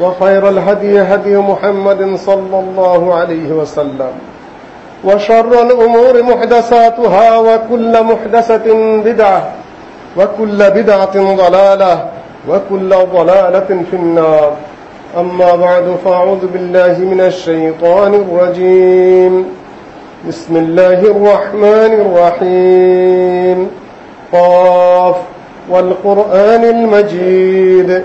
وخير الهدي هدي محمد صلى الله عليه وسلم وشر الأمور محدثاتها وكل محدثة بدعة وكل بدعة ضلالة وكل ضلالة في النار. أما بعد فأعوذ بالله من الشيطان الرجيم. بسم الله الرحمن الرحيم. قاف. والقرآن المجيد.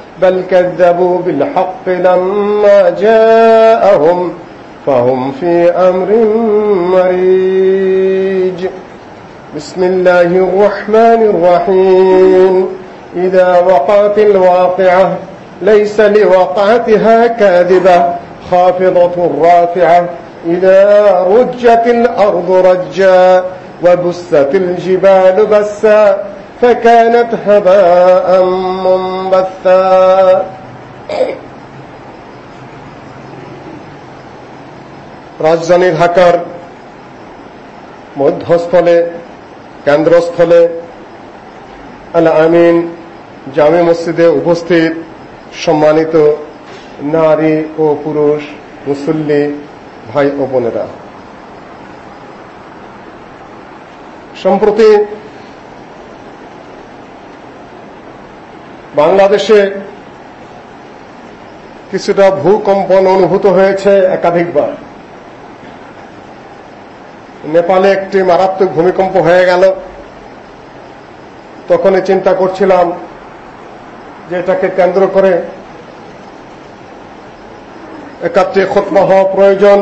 بل كذبوا بالحق لما جاءهم فهم في أمر مريج. بسم الله الرحمن الرحيم. إذا وقعت الواقعة ليس لوقعتها كاذبة. خافضة رافعة. إذا رجت الأرض رجا وبست الجبال بسا فكانت هباء منبثا রাজধানী ঢাকার মধ্যস্থলে কেন্দ্রস্থলে আল আমিন জামে মসজিদে উপস্থিত সম্মানিত নারী ও পুরুষ মুসল্লি ভাই ও বোনেরা সম্প্রতি বাংলাদেশে কিছুটা ভূকম্পন অনুভূত হয়েছে একাধিকবার। নেপালে একটি মারাত্মক ভূমিকম্প হয়ে গেল। তখনই চিন্তা করছিলাম যে এটাকে কেন্দ্র করে একাত্রে খতমা হওয়া প্রয়োজন।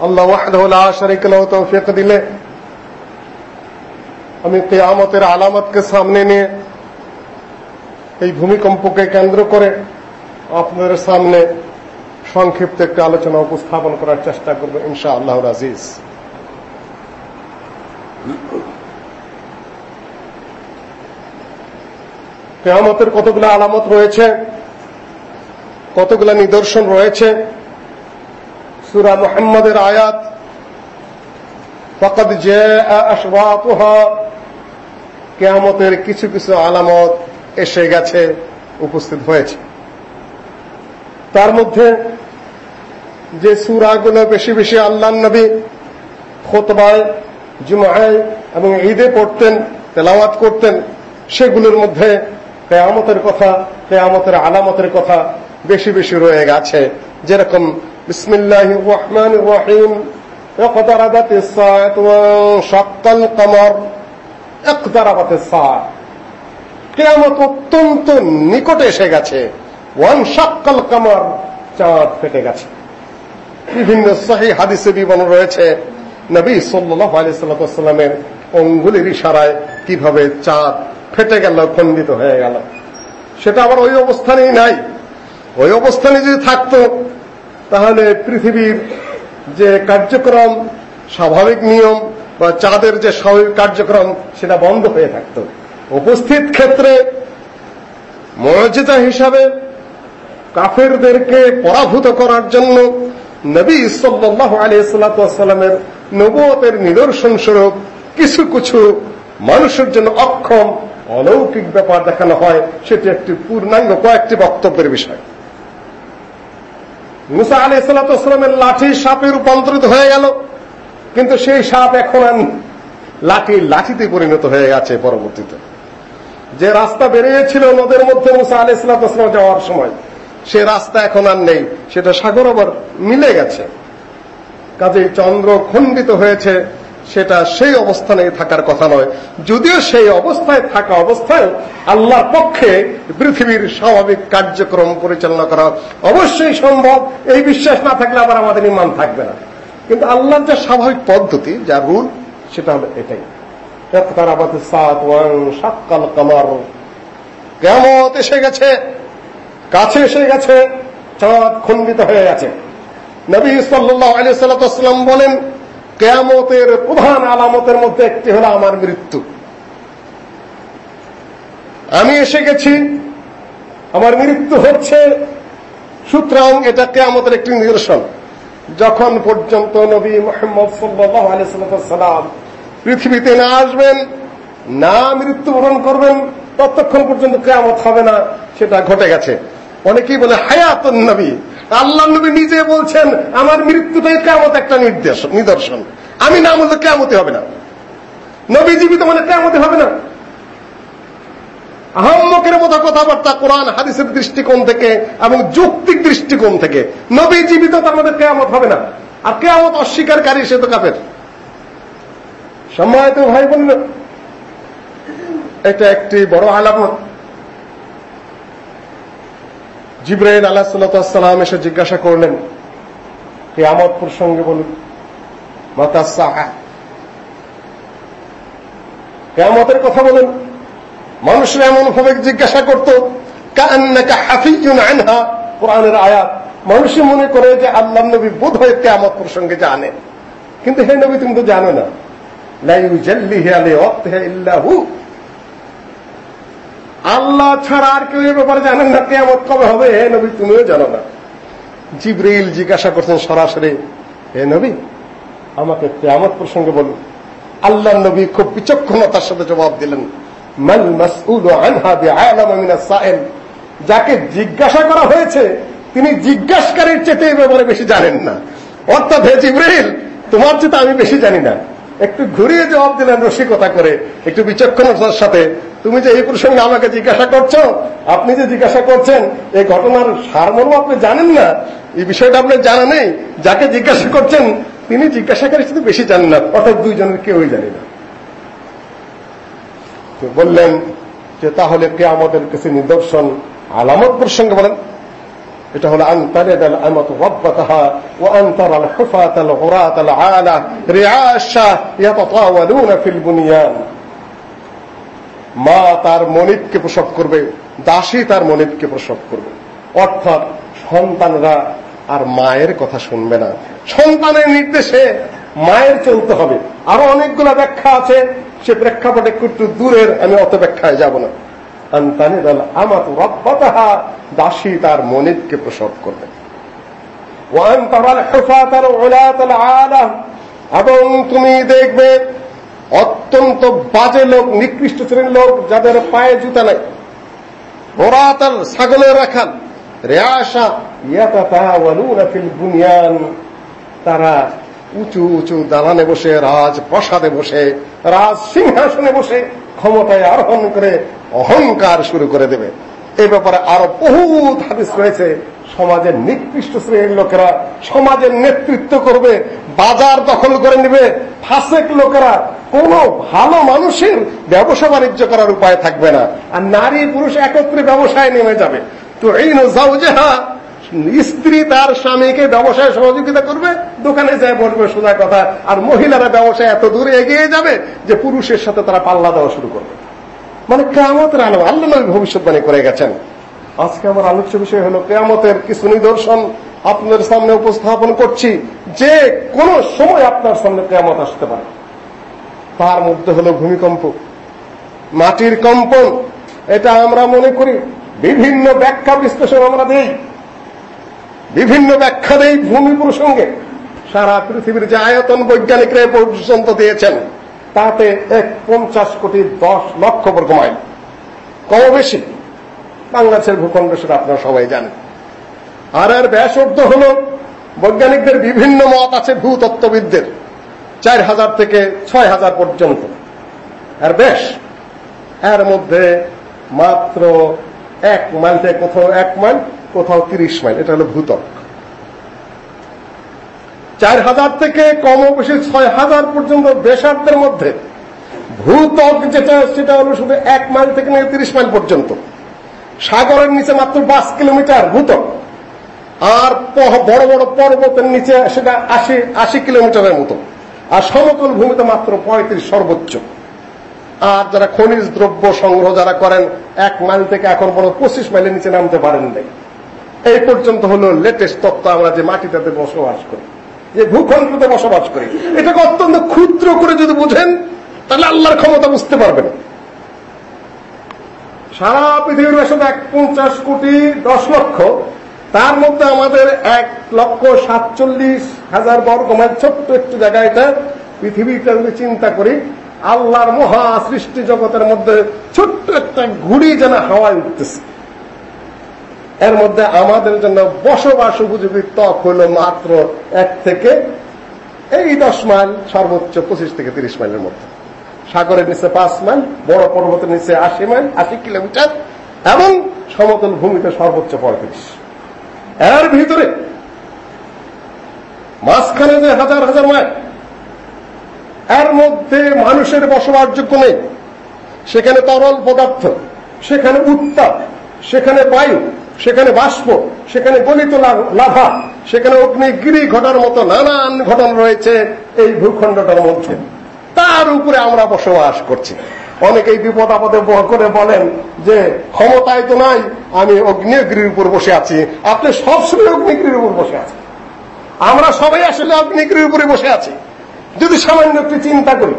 আল্লাহ ওয়াহদাহুল্লাহ শরিক তৌফিক দিলে আমি কেয়ামতের আলামতকে সামনে নিয়ে এই ভূমিকম্পকে কেন্দ্র করে আপনাদের সামনে সংক্ষিপ্ত একটি আলোচনা উপস্থাপন করার চেষ্টা করব ইনশা আল্লাহ আজিজ। কেয়ামতের কতগুলো আলামত রয়েছে, কতগুলো নিদর্শন রয়েছে, সুরা মোহাম্মদের আয়াত, ফকদ যে আশরাতুহা কেয়ামতের কিছু কিছু আলামত এসে গেছে উপস্থিত হয়েছে তার মধ্যে যে সুরাগুলো বেশি বেশি আল্লাহ নবী খোতবায় জুমায় এবং ঈদে পড়তেন তেলাওয়াত করতেন সেগুলোর মধ্যে কেয়ামতের কথা কেয়ামতের আলামতের কথা বেশি বেশি রয়ে গেছে যেরকম বিসমিল্লাহ রহমান রহিম اقتربت الساعة وانشق القمر اقتربت الساعة কেয়ামত অত্যন্ত নিকটে এসে গেছে। ওয়ান শাক্কাল কামার, চাঁদ ফেটে গেছে। বিভিন্ন সহি হাদিসে বিবরণ রয়েছে, নবী সাল্লাহ আলি অঙ্গুলির ইশারায় কীভাবে চাঁদ ফেটে গেল, খণ্ডিত হয়ে গেল। সেটা আবার ওই অবস্থানেই নাই। ওই অবস্থানে যদি থাকত, তাহলে পৃথিবীর যে কার্যক্রম, স্বাভাবিক নিয়ম বা চাঁদের যে স্বাভাবিক কার্যক্রম, সেটা বন্ধ হয়ে থাকত। উপস্থিত ক্ষেত্রে মর্যাদা হিসাবে কাফেরদেরকে পরাভূত করার জন্য নবী সাল্লাহ আলিয়াল্লামের নবতের নিদর্শন স্বরূপ কিছু কিছু মানুষের জন্য অক্ষম, অলৌকিক ব্যাপার দেখানো হয়। সেটি একটি পূর্ণাঙ্গ কয়েকটি বক্তব্যের বিষয়। মুসা আলি সাল্লামের লাঠি সাপে রূপান্তরিত হয়ে গেল। কিন্তু সেই সাপ এখন লাঠি, লাঠিতে পরিণত হয়ে গেছে পরবর্তীতে। যে রাস্তা বেরিয়েছিল নদের মধ্যে মুসা আলি সাল্লাম যাওয়ার সময়, সে রাস্তা এখন আর নেই। সেটা সাগর আবার মিলে গেছে। কাজেই চন্দ্র খণ্ডিত হয়েছে, সেটা সেই অবস্থানে থাকার কথা নয়। যদিও সেই অবস্থায় থাকা অবস্থায় আল্লাহর পক্ষে পৃথিবীর স্বাভাবিক কার্যক্রম পরিচালনা করা অবশ্যই সম্ভব। এই বিশ্বাস না থাকলে আবার আমাদের ইমান থাকবে না। কিন্তু আল্লাহর যে স্বাভাবিক পদ্ধতি, যা রুল, সেটা হলো এটাই। কেমত এসে গেছে, কাছে এসে গেছে, চাঁদ খণ্ডিত হয়ে গেছে নবী সাল্লাহ আলী সাল্লাম বলেন, কেয়ামতের প্রধান আলামতের মধ্যে একটি হলো আমার মৃত্যু। আমি এসে গেছি, আমার মৃত্যু হচ্ছে, সুতরাং এটা কেয়ামতের একটি নিদর্শন। যখন পর্যন্ত নবী মোহাম্মদ সাল্লাহ আলিয়াল্লাম পৃথিবীতে না আসবেন, না মৃত্যুবরণ করবেন, ততক্ষণ পর্যন্ত কেয়ামত হবে না, সেটা ঘটে গেছে। অনেকেই বলে, হায়াতুন নবী। আল্লাহ নবী নিজে বলছেন, আমার মৃত্যুটাই কেমত একটা নির্দেশ নিদর্শন। আমি না বললে কেমতে হবে না। নবী জীবিত মানে কেমতে হবে না। আহম্মকের মতো কথাবার্তা কোরআন, হাদিসের দৃষ্টিকোণ থেকে, এবং যৌক্তিক দৃষ্টিকোণ থেকে। নবী জীবিত তার মধ্যে কেয়ামত হবে না। আর কেয়ামত অস্বীকারী সে তো কাপের সম্মানিত ভাই বোন এটা একটি বড় আলামত। জিব্রাহিম আল্লাহ সাল্লাম এসে জিজ্ঞাসা করলেন, কেয়ামত প্রসঙ্গে বলুন, মাতা কেয়ামতের কথা বলেন, মানুষরা এমন ভাবে জিজ্ঞাসা করত কোরআনের আয়াত। মানুষে মনে করে যে আল্লাহ নবী বোধ হয় কেয়ামত প্রসঙ্গে জানেন কিন্তু হে নবী, তুমি তো জানো না। আল্লাহ ছাড়া আর কেউ এ ব্যাপারে জানেন না কবে হবে? হে নবী, তুমিও জানো না। জিজ্ঞাসা করছেন সরাসরি, হে নবী, আমাকে কেয়ামত প্রসঙ্গে বলুন। আল্লাহ নবী খুব বিচক্ষণতার সাথে জবাব দিলেন যাকে জিজ্ঞাসা করা হয়েছে, তিনি জিজ্ঞাসকারীর চেয়ে এই ব্যাপারে বেশি জানেন না। অর্থাৎ হে জিব্রিল, তোমার চেয়ে আমি বেশি জানি না। একটু ঘুরিয়ে জবাব দিলেন রসিকতা করে, একটু বিচক্ষণতার সাথে। তুমি যে এই প্রসঙ্গে আমাকে জিজ্ঞাসা করছ, আপনি যে জিজ্ঞাসা করছেন, এই ঘটনার সারমর্ম আপনি জানেন না। এই বিষয়টা আপনার জানা নেই। যাকে জিজ্ঞাসা করছেন, তিনি জিজ্ঞাসাকারী শুধু বেশি জানেন না, অর্থাৎ দুইজনের কেউই জানি না। বললেন যে তাহলে কে আমাদের কিছু নিদর্শন, আলামত প্রসঙ্গে বলেন এটা হলো মা তার প্রসব করবে, দাসী তার প্রসব করবে। অর্থাৎ সন্তানরা আর মায়ের কথা শুনবে না। সন্তানের নির্দেশে মায়ের চলতে হবে। আরও অনেকগুলো ব্যাখ্যা আছে, সে প্রেক্ষাপটে একটু দূরের, আমি অত ব্যাখ্যায় যাব না। দাসী তার মনিবকে প্রসব করবে। এবং তুমি দেখবে অত্যন্ত বাজে লোক, নিকৃষ্ট শ্রেণির লোক, যাদের পায়ে জুতা নাই। ওরাতাল ছাগলের রাখাল, রেয়াশা, ইয়াতাতাওয়ালুনা ফিল বুনিয়ান, তারা উঁচু উঁচু দালানে বসে রাজ প্রসাদে বসে রাজ সিংহাসনে বসে ক্ষমতায় আরোহণ করে অহংকার শুরু করে দেবে। এই ব্যাপারে আরও বহুত হাদিস রয়েছে। সমাজের নিকৃষ্ট শ্রেণির লোকেরা সমাজের নেতৃত্ব করবে, বাজার দখল করে নেবে। ফাসেক লোকেরা কোন ভালো মানুষের ব্যবসা বাণিজ্য করার উপায় থাকবে না। আর নারী পুরুষ একত্রে ব্যবসায় নেমে যাবে। তো এই নজাউজেহা স্ত্রী তার স্বামীকে ব্যবসায় সহযোগিতা করবে, দোকানে যায় বলবে সোজা কথা, আর মহিলারা ব্যবসায় এত দূরে এগিয়ে যাবে যে পুরুষের সাথে তারা পাল্লা দেওয়া শুরু করবে। মানে কেয়ামতের আলো আল্লাহ নবী ভবিষ্যৎবাণী করে গেছেন। আজকে আমার আলোচ্য বিষয় হলো কেয়ামতের কিছু নিদর্শন আপনার সামনে উপস্থাপন করছি, যে কোন সময় আপনার সামনে কেয়ামত আসতে পারে। তার মধ্যে হলো ভূমিকম্প, মাটির কম্পন, এটা আমরা মনে করি, বিভিন্ন ব্যাখ্যা বিশ্লেষণ আমরা দেই। বিভিন্ন ব্যাখ্যা দেই ভূমি প্রসঙ্গে সারা পৃথিবীর যে আয়তন বৈজ্ঞানিকরা পর্যন্ত দিয়েছেন, তাতে এক পঞ্চাশ কোটি দশ লক্ষ বর্গ মাইল। কম বেশি? বাংলাদেশের ভূখণ্ড সেটা আপনারা সবাই জানেন। আর এর ব্যাসর্ধ হল, বৈজ্ঞানিকদের বিভিন্ন মত আছে ভূতত্ত্ববিদদের, চার হাজার থেকে ছয় হাজার পর্যন্ত। আর বেশ এর মধ্যে মাত্র এক মাইল থেকে কোথাও এক মাইল কোথাও তিরিশ মাইল, এটা হলো ভূতক। চার হাজার থেকে কম বেশি ছয় হাজার পর্যন্ত দেশার্থের মধ্যে ভূতক যেটা, সেটা হলো শুধু এক মাইল থেকে নিয়ে তিরিশ মাইল পর্যন্ত। সাগরের নিচে মাত্র পাঁচ কিলোমিটার ভূতক। আর বড় বড় পর্বতের নিচে সেটা আশি আশি কিলোমিটারের মতো। আর সমতল ভূমিতে মাত্র পঁয়ত্রিশ সর্বোচ্চ। আর যারা খনিজ দ্রব্য সংগ্রহ যারা করেন, এক মাইল থেকে এখন বড় পঁচিশ মাইলের নিচে নামতে পারেন নাই। এই পর্যন্ত হলো লেটেস্ট তত্ত্ব আমরা যে মাটিটাতে বসবাস করি, যে ভূখণ্ডতে বসবাস করি। এটাকে অত্যন্ত ক্ষুদ্র করে যদি বুঝেন, তাহলে আল্লাহর ক্ষমতা বুঝতে পারবেন। সারা পৃথিবীর ব্যাসার্ধ এক পঞ্চাশ কোটি দশ লক্ষ, তার মধ্যে আমাদের এক লক্ষ সাতচল্লিশ হাজার বর্গ মাইল ছোট্ট একটু জায়গা এটা। পৃথিবীটা যদি চিন্তা করি, আল্লাহর মহা সৃষ্টি জগতের মধ্যে ছোট্ট একটা ঘুড়ি যেন হাওয়ায় উঠতেছে। এর মধ্যে আমাদের জন্য বসবাস উপযোগী ত্বক হল মাত্র এক থেকে এই দশ মাইল, সর্বোচ্চ পঁচিশ থেকে তিরিশ মাইলের মধ্যে। সাগরের নিচে পাঁচ মাইল, বড় পর্বতের নিচে আশি মাইল, আশি কিলোমিটার, এবং সমতল ভূমিতে সর্বোচ্চ পঁয়ত্রিশ। এর ভিতরে মাঝখানে যে হাজার হাজার মাইল, এর মধ্যে মানুষের বসবাসযোগ্য নেই সেখানে তরল পদার্থ, সেখানে উত্তাপ সেখানে বায়ু, সেখানে বাষ্প, সেখানে গলিত লাভা, সেখানে অগ্নিগিরি ঘটার মতো নানান ঘটনা রয়েছে এই ভূখণ্ডটার মধ্যে। তার উপরে আমরা বসবাস করছি। অনেকেই বিপদ আপদে করে বলেন যে, ক্ষমতায় তো নাই, আমি অগ্নিগিরির উপর বসে আছি। আপনি সবসময় অগ্নিগিরির উপর বসে আছেন। আমরা সবাই আসলে অগ্নিগিরির উপরে বসে আছি। যদি সামান্য একটু চিন্তা করি,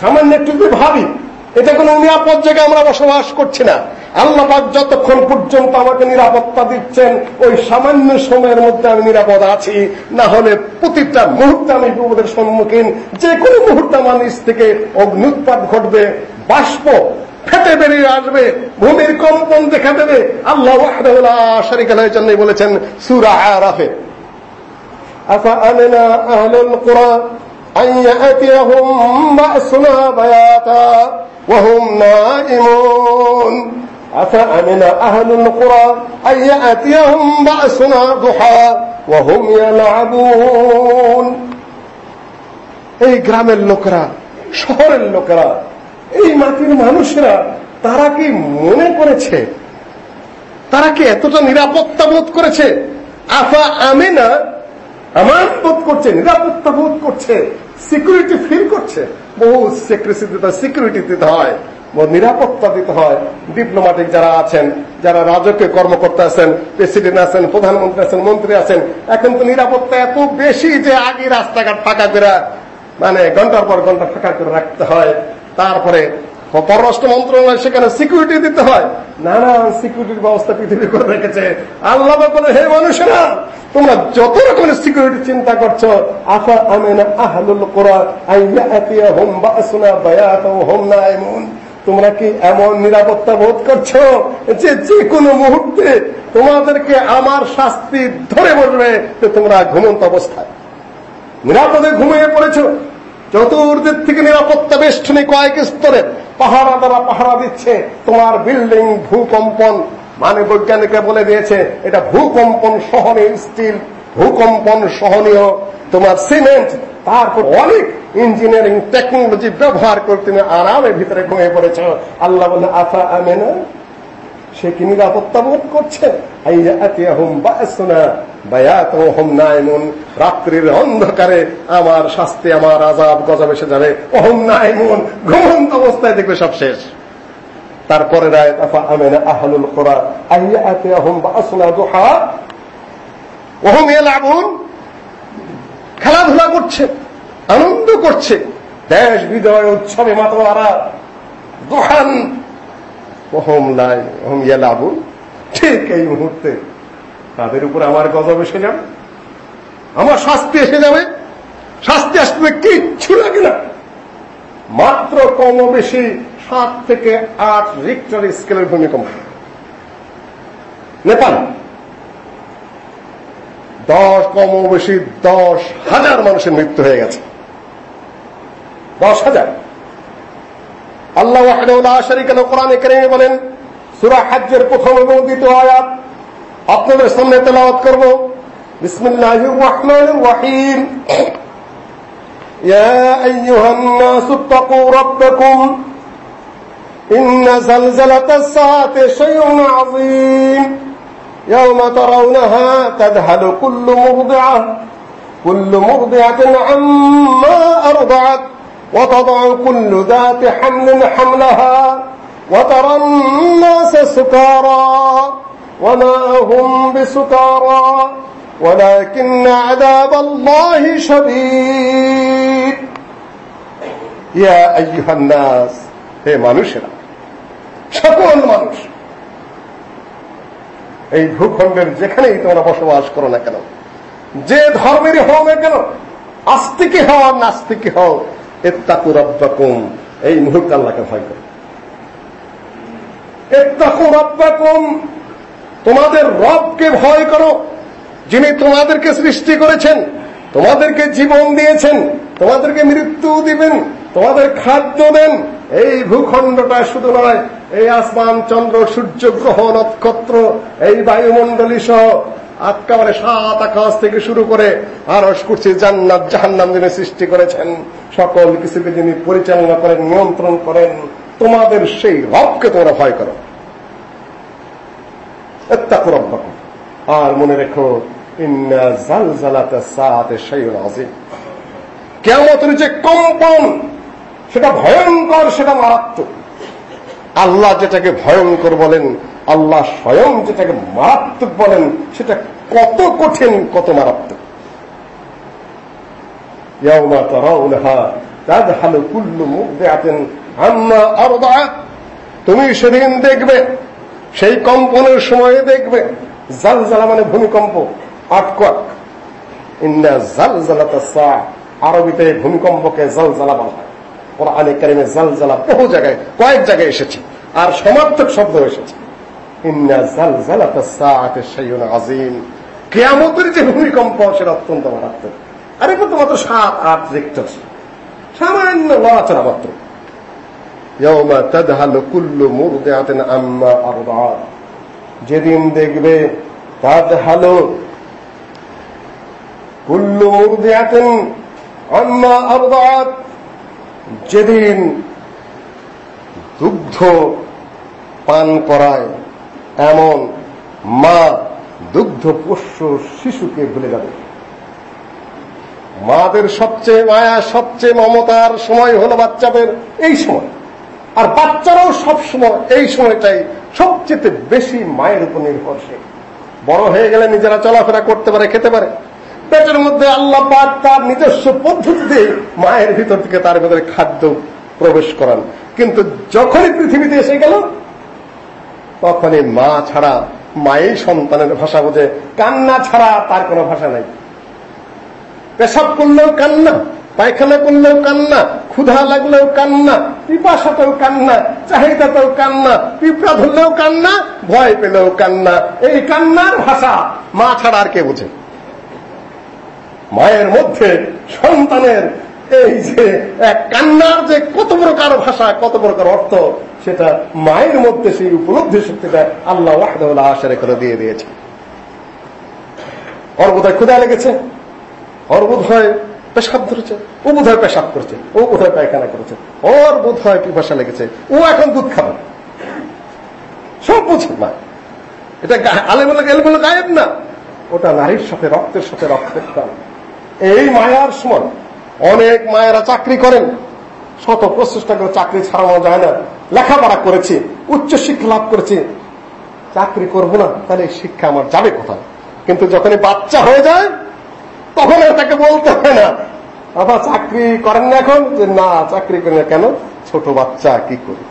সামান্য একটু যদি ভাবি, এটা কোনো নিরাপদ জায়গায় আমরা বসবাস করছি না। আল্লাপাক যতক্ষণ পর্যন্ত আমাকে নিরাপত্তা দিচ্ছেন ওই সামান্য সময়ের মধ্যে আমি নিরাপদ আছি না হলে প্রতিটা মুহূর্তে আমি বিপদের সম্মুখীন যে কোনো মুহূর্তে আমার নিচ থেকে অগ্নুৎপাত ঘটবে বাষ্প ফেটে বেরিয়ে আসবে ভূমির কম্পন দেখা দেবে আল্লাহ শরিকালের জন্যই বলেছেন সুরা আরাফে আফা আমিনা আহলুল কোরআন أن يأتيهم بأسنا بياتا وهم نائمون أفأمن أهل القرى أن يأتيهم بأسنا ضحى وهم يلعبون এই গ্রামের লোকেরা শহরের লোকেরা এই মাটির মানুষেরা তারা কি মনে করেছে তারা কি এতটা নিরাপত্তা বোধ করেছে আফা আমেনা আমার বোধ করছে নিরাপত্তা বোধ করছে সিকিউরিটি ফিল করছে বহু সেক্রেসি দিতে সিকিউরিটি দিতে হয় নিরাপত্তা দিতে হয়। ডিপ্লোম্যাটিক যারা আছেন, যারা রাজকীয় কর্মকর্তা আছেন প্রেসিডেন্ট আছেন, প্রধানমন্ত্রী আছেন, মন্ত্রী আছেন, এখন তো নিরাপত্তা এত বেশি যে আগে রাস্তাঘাট ফাঁকা করে মানে ঘণ্টার পর ঘণ্টা ফাঁকা করে রাখতে হয়। তারপরে পররাষ্ট্র মন্ত্রণালয় সেখানে সিকিউরিটি দিতে হয়। নানান সিকিউরিটির ব্যবস্থা পৃথিবী করে রেখেছে। আল্লাহ বলে, হে মানুষেরা, তোমরা যত রকমের সিকিউরিটি চিন্তা করছ, আফা আমেনা আহলুল কোরআন আইয়া আতিয়া হোম বাসুনা বায়াত হোম নাইমুন। তোমরা কি এমন নিরাপত্তা বোধ করছ যে যে কোনো মুহূর্তে তোমাদেরকে আমার শাস্তি ধরে বসবে যে তোমরা ঘুমন্ত অবস্থায়? নিরাপদে ঘুমিয়ে পড়েছো। চতুর্দিক থেকে নিরাপত্তা বেষ্টনী কয়েক স্তরে পাহারা দ্বারা পাহারা দিচ্ছে। তোমার বিল্ডিং ভূকম্পন মানে বৈজ্ঞানিকরা বলে দিয়েছে, এটা ভূকম্পন সহনীয় স্টিল, ভূকম্পন সহনীয়। তোমার সিমেন্ট তারপর অনেক ইঞ্জিনিয়ারিং টেকনোলজি ব্যবহার করে তুমি আরামের ভিতরে ঘুমিয়ে পড়েছ আল্লাহ বলে আফা আমেনা? সে কি নিরাপত্তা বোধ করছে? রাত্রির অন্ধকারে আমার শাস্তি, আমার আজাব গজব এসে যাবে। অহম নাইমুন, ঘুমন্ত অবস্থায় দেখবে সব শেষ। তারপরে রায় আফা আমেনা আহলুল কোরআ আইয়া আতিয়াহুম বাসনা দুহা। ওহম ইয়ালাবুন? খেলাধুলা করছে, আনন্দ করছে। দেশ বিজয় উৎসবে মাতোয়ারা দোহান ওহম লাই, ওহম ইয়ালাবুন ঠিক এই মুহূর্তে তাদের উপর আমার গজব এসে যাবে। আমার শাস্তি এসে যাবে। শাস্তি আসবে কিচ্ছু লাগে না। মাত্র কম বেশি সাত থেকে আট রিক্টার স্কেলের ভূমিকম্প। নেপাল। দশ কম বেশি দশ হাজার মানুষের মৃত্যু হয়ে গেছে দশ হাজার আল্লাহ ওয়াহদাহুল্লাহ শরীকাল কোরআনে কারিমে বলেন সূরা হজ্জের প্রথম এবং দ্বিতীয় আয়াত আপনাদের সামনে তেলাওয়াত করব বিসমিল্লাহির রহমানির রহিম يا أيها الناس اتقوا ربكم إن زلزلة الساعة شيء عظيم يوم ترونها تذهل كل مرضعة كل مرضعة عما أرضعت وتضع كل ذات حمل حملها وترى الناس سكارى وما هم بسكارى ولكن عذاب الله شديد يا أيها الناس হে মানুষেরা সকল মানুষ এই ভূখণ্ডের যেখানেই তোমরা বসবাস করো না কেন, যে ধর্মেরই হও না কেন, আস্তিকে হও আর নাস্তিকে হও এত্তাকু রব্বাকুম। এই মুহূর্তে আল্লাহকে ভয় করো। এত্তাকু রব্বাকুম। তোমাদের রবকে ভয় করো, যিনি তোমাদেরকে সৃষ্টি করেছেন, তোমাদেরকে জীবন দিয়েছেন, তোমাদেরকে মৃত্যু দিবেন। তোমাদের খাদ্য দেন। এই ভূখণ্ডটা শুধু নয়, এই আসমান, চন্দ্র, সূর্য, গ্রহ, নক্ষত্র, এই বায়ুমণ্ডলী সহ একেবারে সাত আকাশ থেকে শুরু করে আরস করছে জান্নাত জাহান্নাম যিনি সৃষ্টি করেছেন, সকল কিছুকে যিনি পরিচালনা করেন, নিয়ন্ত্রণ করেন, তোমাদের সেই রবকে তোমরা ভয় করো। আর মনে রেখো, ইন্না জালজালাতা সাআতে শাইউন আযীম। কিয়ামতের যে কম্পন সেটা ভয়ঙ্কর, সেটা মারাত্মক। আল্লাহ যেটাকে ভয়ঙ্কর বলেন, আল্লাহ স্বয়ং যেটাকে মারাত্মক বলেন, সেটা কত কঠিন, কত মারাত্মক। ইয়াউমা তারাউনহা তাযহালু কুল্লু মুরদিআতিন আম্মা আরদাআত তুমি সেদিন দেখবে, সেই কম্পনের সময়ে দেখবে, জালজালা মানে ভূমিকম্প আটকক ইন্না জালজালাতা সা আরবিতে ভূমিকম্পকে জালজালা বলা হয়। কোরআনে কারিমে জালজালা বহু জায়গায়, কয়েক জায়গায় এসেছে। আর সমার্থক শব্দ এসেছে। যে ভূমিকম্প, সেটা অত্যন্ত মারাত্মক। আর তো সাত, আট সামান্য লড়াচড়া মাত্র। যেদিন দেখবে তাদহালু আম্মা যেদিন দুগ্ধ পান করায়, এমন মা দুগ্ধ পোষ্য শিশুকে ভুলে যাবে। মাদের সবচেয়ে মায়া, সবচেয়ে মমতার সময় হলো বাচ্চাদের এই সময়। আর বাচ্চারাও সব সময় এই সময়টাই সবচেয়ে বেশি মায়ের উপর নির্ভরশীল। বড় হয়ে গেলে নিজেরা চলাফেরা করতে পারে, খেতে পারে। পেটের মধ্যে আল্লাহ পাক তার নিজস্ব পদ্ধতিতে মায়ের ভিতর থেকে তার ভেতরে খাদ্য প্রবেশ করান। কিন্তু যখনই পৃথিবীতে এসে গেল, তখনই মা ছাড়া মায়ের সন্তানের ভাষা বোঝে। কান্না ছাড়া তার কোনো ভাষা নাই। পেশাব করলেও কান্না, পায়খানা করলেও কান্না, ক্ষুধা লাগলেও কান্না, পিপাসাতেও কান্না, চাহিদাতেও কান্না, পিঁপড়া ধরলেও কান্না, ভয় পেলেও কান্না। এই কান্নার ভাষা মা ছাড়া আর কে বোঝে? মায়ের মধ্যে সন্তানের এই যে এক কান্নার যে কত প্রকার ভাষা, কত প্রকার অর্থ, সেটা মায়ের মধ্যে সেই উপলব্ধি শক্তিটা আল্লাহ ওয়াহদুল্লাহ আশারে করে দিয়ে দিয়েছে। ওর বোধহয় ক্ষুধা লেগেছে, ওর বোধ হয় পেশাব ধরেছে, ও বোধ হয় পেশাব করেছে, ও বোধ হয় পায়খানা করেছে, ওর বোধ হয় পিপাসা লেগেছে, ও এখন দুধ খাবে। সব বুঝে না এটা এলমুল্লা গায়েব না, ওটা নারীর সাথে রক্তের সাথে রক্তের টান এই মায়ার সময় অনেক মায়েরা চাকরি করেন। শত প্রচেষ্টা করে চাকরি ছাড়ানো যায় না। লেখাপড়া করেছি, উচ্চ শিক্ষা লাভ করেছি। চাকরি করব না, তাহলে শিক্ষা আমার যাবে কোথায়? কিন্তু যখনই বাচ্চা হয়ে যায়, তখন তাকে বলতে হয় না। বাবা, চাকরি করেন না এখন? যে না, চাকরি করেন না কেন? ছোট বাচ্চা, কি করি?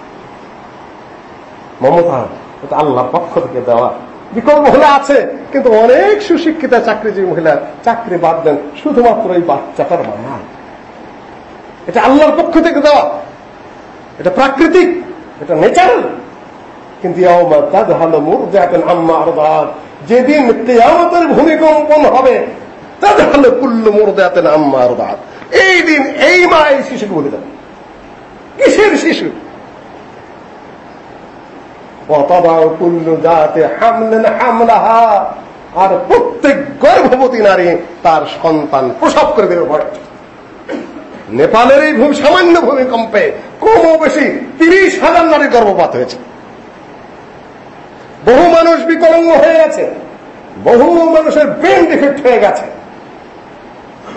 মমতা, এটা আল্লাহর পক্ষ থেকে দেওয়া। বিকল্প হলে আছে, কিন্তু অনেক সুশিক্ষিত চাকরিজীবী মহিলা চাকরি বাদ দেন শুধুমাত্র এই বাচ্চাটার মায়া এটা আল্লাহর পক্ষ থেকে দেওয়া। এটা প্রাকৃতিক, এটা নেচারাল কিন্তু যেদিন কিয়ামতের ভূমিকম্পন হবে তাদহালু কুল্লু মুরজাতান আম্মা আরদাত এই দিন এই মা এই শিশুকে বলে যাবে কিসের শিশু? আর প্রত্যেক গর্ভবতী নারী তার সন্তান প্রসব করে দেবে ভয় নেপালের এই ভূমি, সামান্য ভূমিকম্পে কম বেশি তিরিশ হাজার নারী গর্ভপাত হয়েছে। বহু মানুষ বিকলঙ্গ হয়ে গেছে। বহু মানুষের ব্রেন ডিফেক্ট হয়ে গেছে।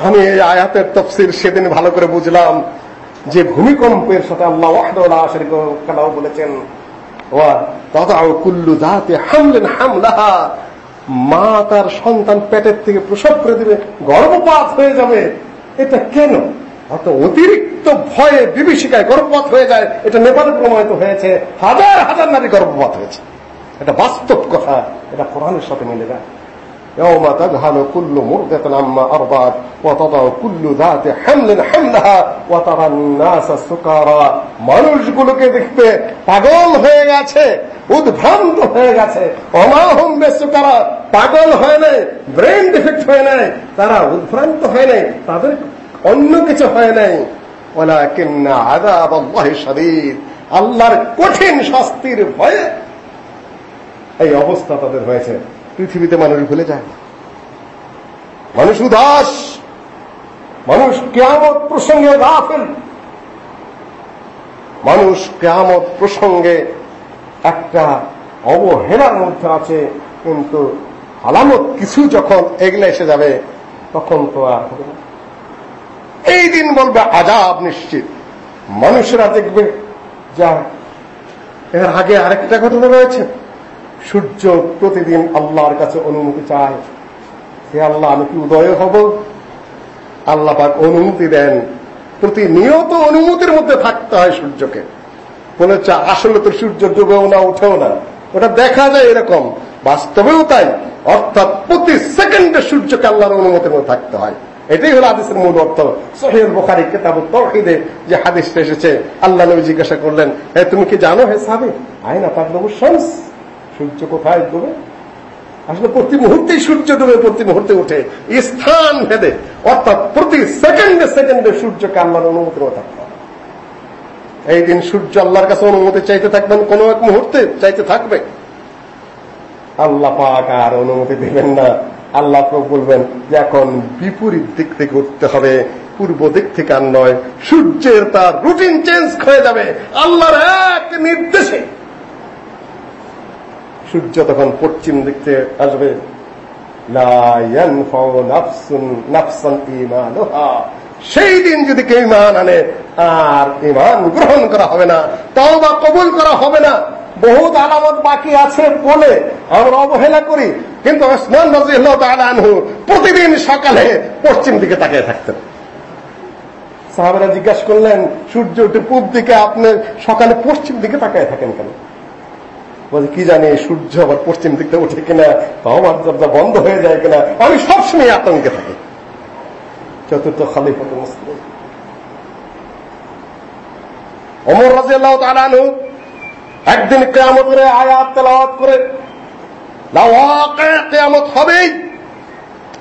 আমি এই আয়াতের তফসির সেদিন ভালো করে বুঝলাম যে ভূমিকম্পের সাথে আল্লাহ ওয়াহদাহ বলেছেন দাতে হামলেন হামলাহা। মা তার সন্তান পেটের থেকে প্রসব করে দিবে গর্ভপাত হয়ে যাবে। এটা কেন? অর্থাৎ অতিরিক্ত ভয়ে বিভীষিকায় গর্ভপাত হয়ে যায়। এটা নেপালে প্রমাণিত হয়েছে। হাজার হাজার নারী গর্ভপাত হয়েছে। এটা বাস্তব কথা। এটা কোরআনের সাথে মিলে যায় يوم تذهل كل مرضة عما أرضعت وتضع كل ذات حمل حملها وترى الناس سكارى মানুষগুলোকে দেখতে পাগল হয়ে গেছে উদ্ভ্রান্ত হয়ে গেছে অমাহম বেসুকারা পাগল হয় নাই ব্রেন ডিফেক্ট হয় নাই তারা উদ্ভ্রান্ত হয় নাই তাদের অন্য কিছু হয় নাই ولكن عذاب الله شديد আল্লাহর কঠিন শাস্তির ভয়ে এই অবস্থা তাদের হয়েছে পৃথিবীতে মানুষ ভুলে যায় না। মানুষ উদাস। মানুষ কেয়ামত প্রসঙ্গে গাফেল মানুষ কেয়ামত প্রসঙ্গে একটা অবহেলার মধ্যে আছে, কিন্তু আলামত কিছু যখন এগলে এসে যাবে, তখন তো আর হবে না। এই দিন বলবে আজাব নিশ্চিত। মানুষেরা দেখবে যা, এর আগে আরেকটা ঘটনা রয়েছে। সূর্য প্রতিদিন আল্লাহর কাছে অনুমতি চায়। হে আল্লাহ, আমি কি উদয় হব? আল্লাহ পাক অনুমতি দেন। প্রতিনিয়ত অনুমতির মধ্যে থাকতে হয় সূর্যকে। মনে হচ্ছে আসলে তো সূর্য ডুবেও না, উঠেও না। ওটা দেখা যায় এরকম। বাস্তবেও তাই। অর্থাৎ প্রতি সেকেন্ডে সূর্যকে আল্লাহর অনুমতির মধ্যে থাকতে হয়। এটাই হলো হাদিসের মূল অর্থ। সহিল বোখারি কেতাব তহিদে যে হাদিসটা এসেছে, আল্লাহ নবী জিজ্ঞাসা করলেন হ্যাঁ তুমি কি জানো হে সাবে আয়না তার নবু সূর্য কোথায় ডুবে? আসলে প্রতি মুহূর্তেই সূর্য ডুবে, প্রতি মুহূর্তে উঠে। স্থান ভেদে, অর্থাৎ প্রতি সেকেন্ডে সেকেন্ডে সূর্যকে আল্লাহর অনুমতি থাকতে এই দিন সূর্য আল্লাহর কাছে অনুমতি চাইতে থাকবেন, কোন এক মুহূর্তে চাইতে থাকবে। আল্লাহ পাক আর অনুমতি দেবেন না। আল্লাহ পাক বলবেন যে এখন বিপরীত দিক থেকে উঠতে হবে, পূর্ব দিক থেকে আর নয়। সূর্যের তার রুটিন চেঞ্জ হয়ে যাবে। আল্লাহর এক নির্দেশে। সূর্য তখন পশ্চিম দিক থেকে আসবে। সেই দিন যদি কেউ ইমান আনে, আর ইমান গ্রহণ করা হবে না তাও বা কবুল করা হবে না, বহুত আলামত বাকি আছে বলে আমরা অবহেলা করি। কিন্তু ওসমান রাজিল্লাহ প্রতিদিন সকালে পশ্চিম দিকে তাকিয়ে থাকতেন। সাহাবেরা জিজ্ঞাসা করলেন, সূর্য উঠে পূব দিকে, আপনি সকালে পশ্চিম দিকে তাকিয়ে থাকেন কেন? বলে, কি জানি সূর্য আবার পশ্চিম দিকটা উঠে কিনা আমার দরজা বন্ধ হয়ে যায় কিনা? আমি সবসময় আতঙ্কে থাকি। চতুর্থ খালিফত মুসলিম। অমর রাজিয়াল্লাহ তালানু একদিন কেয়ামত আয়াত তেলাওয়াত করে কেয়ামত হবেই।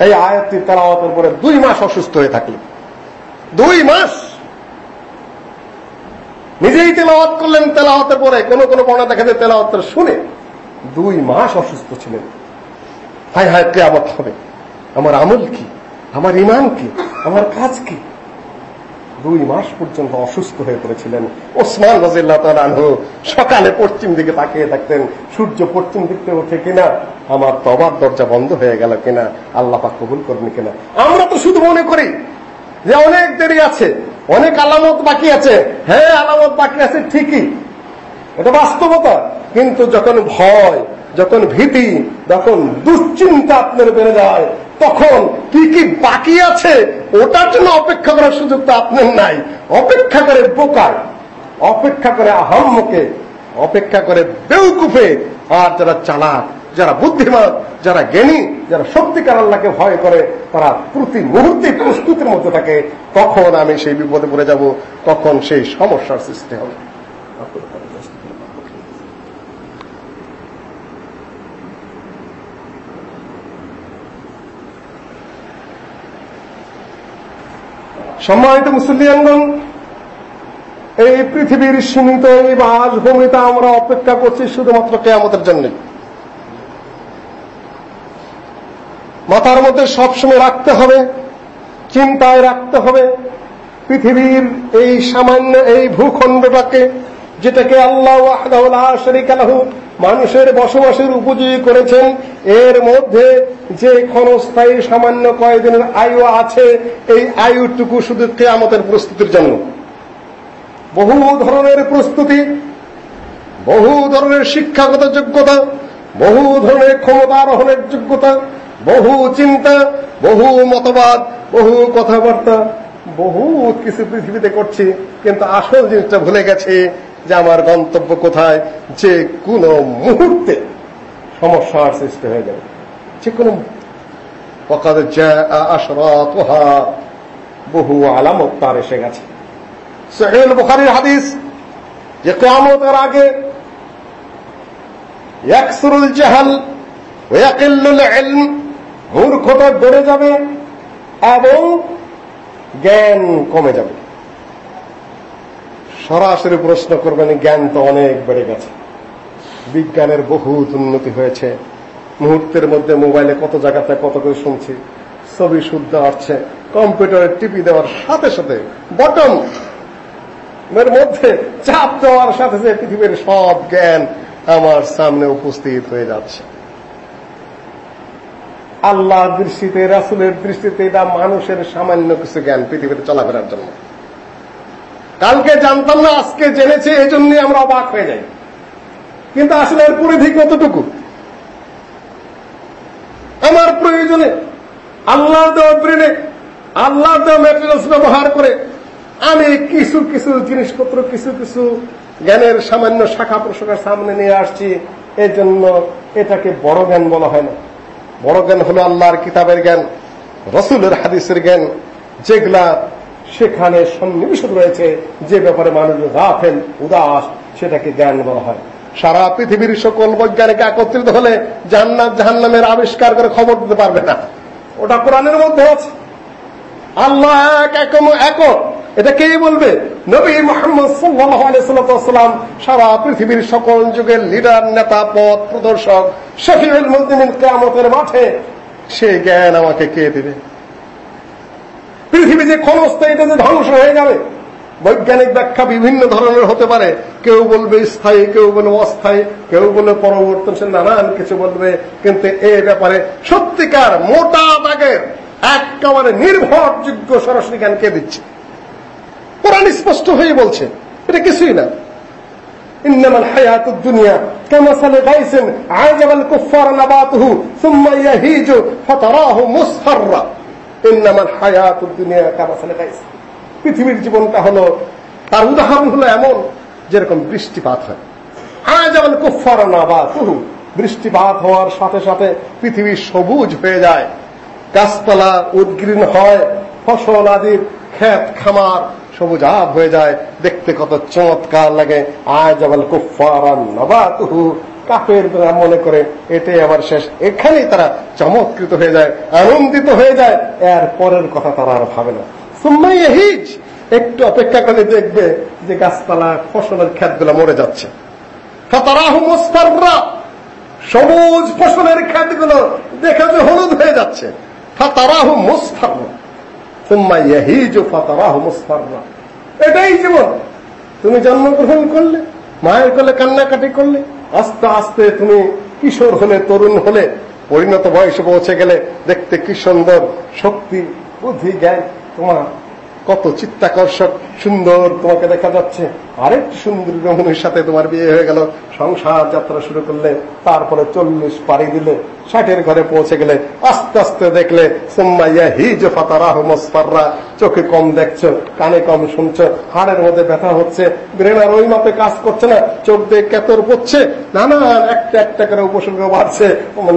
এই আয়াতটি তেলাওয়াতের পরে দুই মাস অসুস্থ হয়ে থাকলেন দুই মাস নিজেই তেলাওয়াত করলেন, তেলাওয়াতের পরে কোন কোন বর্ণা দেখা যায় তেলাওয়াত শুনে দুই মাস অসুস্থ ছিলেন। হায় হায়, কেয়ামত হবে। আমার আমল কি? আমার ইমান কি? আমার কাজ কি? দুই মাস পর্যন্ত অসুস্থ হয়ে পড়েছিলেন। ওসমান রাজিল্লাহ সকালে পশ্চিম দিকে তাকিয়ে থাকতেন, সূর্য পশ্চিম দিক থেকে ওঠে কিনা, আমার তবার দরজা বন্ধ হয়ে গেল কিনা, আল্লাহ কবুল করেন কিনা। আমরা তো শুধু মনে করি যে অনেক দেরি আছে। অনেক আলামত বাকি আছে। হ্যাঁ আলামত বাকি আছে, ঠিকই। এটা বাস্তবতা। কিন্তু যখন ভয়, যখন ভীতি, যখন দুশ্চিন্তা আপনার বেড়ে যায়, তখন কি কি বাকি আছে, ওটার জন্য অপেক্ষা করার সুযোগ তো আপনার নাই। অপেক্ষা করে বোকায় অপেক্ষা করে আহম্মকে, অপেক্ষা করে বেউকুফে, আর যারা চালাক যারা বুদ্ধিমান, যারা জ্ঞানী, যারা সত্যিকার আল্লাহকে ভয় করে, তারা প্রতি মুহূর্তে প্রস্তুতির মধ্যে থাকে তখন আমি সেই বিপদে পড়ে যাব, কখন সেই সমস্যার সৃষ্টি হবে। সম্মানিত মুসলিয়ানগণ এই পৃথিবীর সীমিত এই বাসভূমিতে আমরা অপেক্ষা করছি শুধুমাত্র কেয়ামতের জন্য। মাথার মধ্যে সবসময় রাখতে হবে, চিন্তায় রাখতে হবে। পৃথিবীর এই সামান্য এই ভূখণ্ডটাকে, যেটাকে আল্লাহ শরিকালাহু মানুষের বসবাসের উপযোগী করেছেন, এর মধ্যে যে ক্ষণস্থায়ী সামান্য কয়েকদিনের আয়ু আছে, এই আয়ুটুকু শুধু কেয়ামতের প্রস্তুতির জন্য। বহু ধরনের প্রস্তুতি, বহু ধরনের শিক্ষাগত যোগ্যতা, বহু ধরনের ক্ষমতা আরোহণের যোগ্যতা বহু চিন্তা, বহু মতবাদ, বহু কথাবার্তা, বহু কিছু পৃথিবীতে করছি, কিন্তু আসল জিনিসটা ভুলে গেছে যে আমার গন্তব্য কোথায়? যে কোন মুহূর্তে সমস্যার সৃষ্টি হয়ে যাবে। যে কোনো বহু আলামত তার এসে গেছে। সহেল বুখারির হাদিস, যে কেয়ামতের আগে ইয়াকসুরুল জাহাল মূর্খতা বেড়ে যাবে এবং জ্ঞান কমে যাবে। সরাসরি প্রশ্ন করবেন, জ্ঞান তো অনেক বেড়ে গেছে। বিজ্ঞানের বহুত উন্নতি হয়েছে। মুহূর্তের মধ্যে মোবাইলে কত জায়গাতে কত করে শুনছি। ছবি শুদ্ধ আসছে। কম্পিউটারে টিপি দেওয়ার সাথে সাথে বটন এর মধ্যে চাপ দেওয়ার সাথে সাথে পৃথিবীর সব জ্ঞান আমার সামনে উপস্থিত হয়ে যাচ্ছে। আল্লাহর দৃষ্টিতে, রাসুলের দৃষ্টিতে এটা মানুষের সামান্য কিছু জ্ঞান পৃথিবীতে চলাফেরার জন্য। কালকে জানতাম না, আজকে জেনেছে এই জন্যই আমরা অবাক হয়ে যাই। কিন্তু আসলে এর পরিধি কতটুকু? আমার প্রয়োজনে আল্লাহ দেওয়া ব্রেনে আল্লাহ দেওয়া ম্যাটেরিয়ালস ব্যবহার করে আমি কিছু কিছু জিনিসপত্র, কিছু কিছু জ্ঞানের সামান্য শাখা প্রশাখার সামনে নিয়ে আসছি। এই জন্য এটাকে বড় জ্ঞান বলা হয় না। বড় জ্ঞান হলো আল্লাহর কিতাবের জ্ঞান, রসুলের হাদিসের জ্ঞান, যেগুলা সেখানে সন্নিবেশিত রয়েছে, যে ব্যাপারে মানুষ গাফেল, উদাস, সেটাকে জ্ঞান বলা হয়। সারা পৃথিবীর সকল বৈজ্ঞানিক একত্রিত হলে জান্নাত জাহান্নামের আবিষ্কার করে খবর দিতে পারবে না। ওটা কোরআনের মধ্যে আছে। আল্লাহ এক এক এটা কে বলবে? নবী মোহাম্মদ সাল্লাম সারা পৃথিবীর সকল যুগের লিডার নেতা, পথ, প্রদর্শক, শফিউল মুজদিন কেয়ামতের মাঠে সে জ্ঞান আমাকে কে দেবে? পৃথিবী যে ক্ষণস্থায়ী এটা যে ধ্বংস হয়ে যাবে? বৈজ্ঞানিক ব্যাখ্যা বিভিন্ন ধরনের হতে পারে। কেউ বলবে স্থায়ী, কেউ বলবে অস্থায়ী, কেউ বলবে পরবর্তনশীল, নানান কিছু বলবে। কিন্তু এ ব্যাপারে সত্যিকার মোটা দাগের, একেবারে নির্ভরযোগ্য সরাসরি জ্ঞান কে দিচ্ছে? কোরআন স্পষ্ট হয়ে বলছে এটা কিছুই না إنما الحياة الدنيا كمثل غيث عجب الكفار نباته ثم يهيج فتراه مصفرا إنما الحياة الدنيا كمثل غيث পৃথিবীর জীবনটা হলো তার উদাহরণ হলো এমন যেরকম বৃষ্টিপাত হয় আজাবাল কুফার নাবাতুহু বৃষ্টিপাত হওয়ার সাথে সাথে পৃথিবী সবুজ হয়ে যায় গাছপালা উদ্গ্রীন হয় ফসল আদির ক্ষেত খামার সবুজ আব হয়ে যায়। দেখতে কত চমৎকার লাগে। আজাবাল কুফারান নবাতুহু। কাপের মনে করে, এটাই আমার শেষ। এখানেই তারা চমৎকৃত হয়ে যায়, আনন্দিত হয়ে যায়। এর পরের কথা তারা আর ভাবে না। সুম্মাই হিজ একটু অপেক্ষা করে দেখবে যে গাছপালা ফসলের ক্ষেতগুলো মরে যাচ্ছে। সবুজ ফসলের ক্ষেতগুলো দেখে যে হলুদ হয়ে যাচ্ছে। ফতারাহু মুস্তাররা। এটাই জীবন। তুমি জন্মগ্রহণ করলে, মায়ের কোলে কান্নাকাটি করলে, আস্তে আস্তে তুমি কিশোর হলে, তরুণ হলে, পরিণত বয়সে পৌঁছে গেলে দেখতে কি সুন্দর, শক্তি, বুদ্ধি, জ্ঞান তোমার কত চিত্তাকর্ষক, সুন্দর তোমাকে দেখা যাচ্ছে। আরেকটি সুন্দর রমণীর সাথে তোমার বিয়ে হয়ে গেল। সংসার যাত্রা শুরু করলে, তারপরে চল্লিশ পাড়ি দিলে, ষাটের ঘরে পৌঁছে গেলে, আস্তে আস্তে দেখলে, সোম্মাইয়া হিজ ফাতারাহ মসফাররা, চোখে কম দেখছ, কানে কম শুনছো, হাড়ের মধ্যে ব্যথা হচ্ছে, ব্রেনার ওই মাপে কাজ করছে না, চোখ দিয়ে কেতর পড়ছে, নানান একটা একটা করে উপসর্গ বাড়ছে।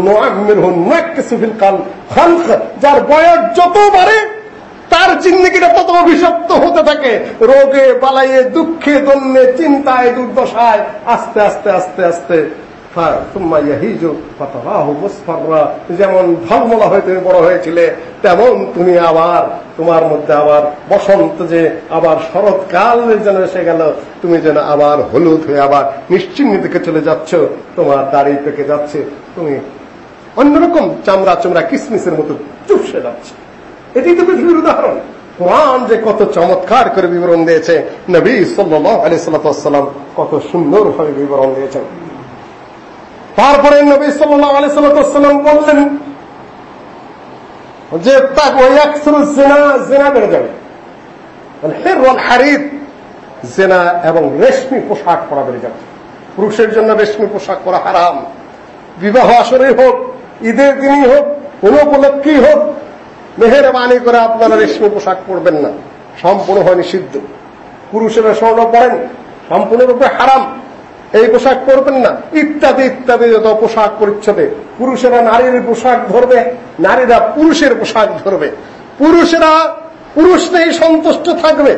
নোয়াক মিরহুন নোয়াক সুফিল কাল খালক, যার বয়স যত বাড়ে তার জিন্দিগিটা তত অভিশপ্ত হতে থাকে। রোগে, বালাইয়ে, দুঃখে, দন্যে, চিন্তায়, দুর্দশায়, আস্তে আস্তে আস্তে আস্তে। যেমন ধর্মলা হয়ে তুমি বড় হয়েছিলে, তেমন তুমি আবার, তোমার মধ্যে আবার বসন্ত যে আবার শরৎকাল যেন এসে গেল, তুমি যেন আবার হলুদ হয়ে আবার নিশ্চিন্ন থেকে চলে যাচ্ছ, তোমার দাড়ি পেকে যাচ্ছে, তুমি অন্যরকম চামড়া চামড়া কিসমিসের মতো চুপসে যাচ্ছে। এটি তো পৃথিবীর উদাহরণ। কোরআন যে কত চমৎকার করে বিবরণ দিয়েছে, নবী সাল্লাহ আলি সাল্লাম কত সুন্দরভাবে বিবরণ দিয়েছেন। তারপরে নবী সাল্লাহ আলি সাল্লাম বললেন যে জেনা বেড়ে যাবে। হারিদ জেনা এবং রেশমি পোশাক পরা বেড়ে যাবে। পুরুষের জন্য রেশমি পোশাক পরা হারাম। বিবাহ আসরে হোক, ঈদের দিনই হোক কোন উপলক্ষেই হোক মেহরবানি করে আপনারা রেশমি পোশাক পরবেন না। সম্পূর্ণ হয় নিষিদ্ধ। পুরুষেরা স্বর্ণ পরেন সম্পূর্ণরূপে হারাম। এই পোশাক পরবেন না। ইত্যাদি ইত্যাদি যত পোশাক পরিচ্ছদে। পুরুষেরা নারীর পোশাক ধরবে, নারীরা পুরুষের পোশাক ধরবে। পুরুষেরা পুরুষ নেই সন্তুষ্ট থাকবে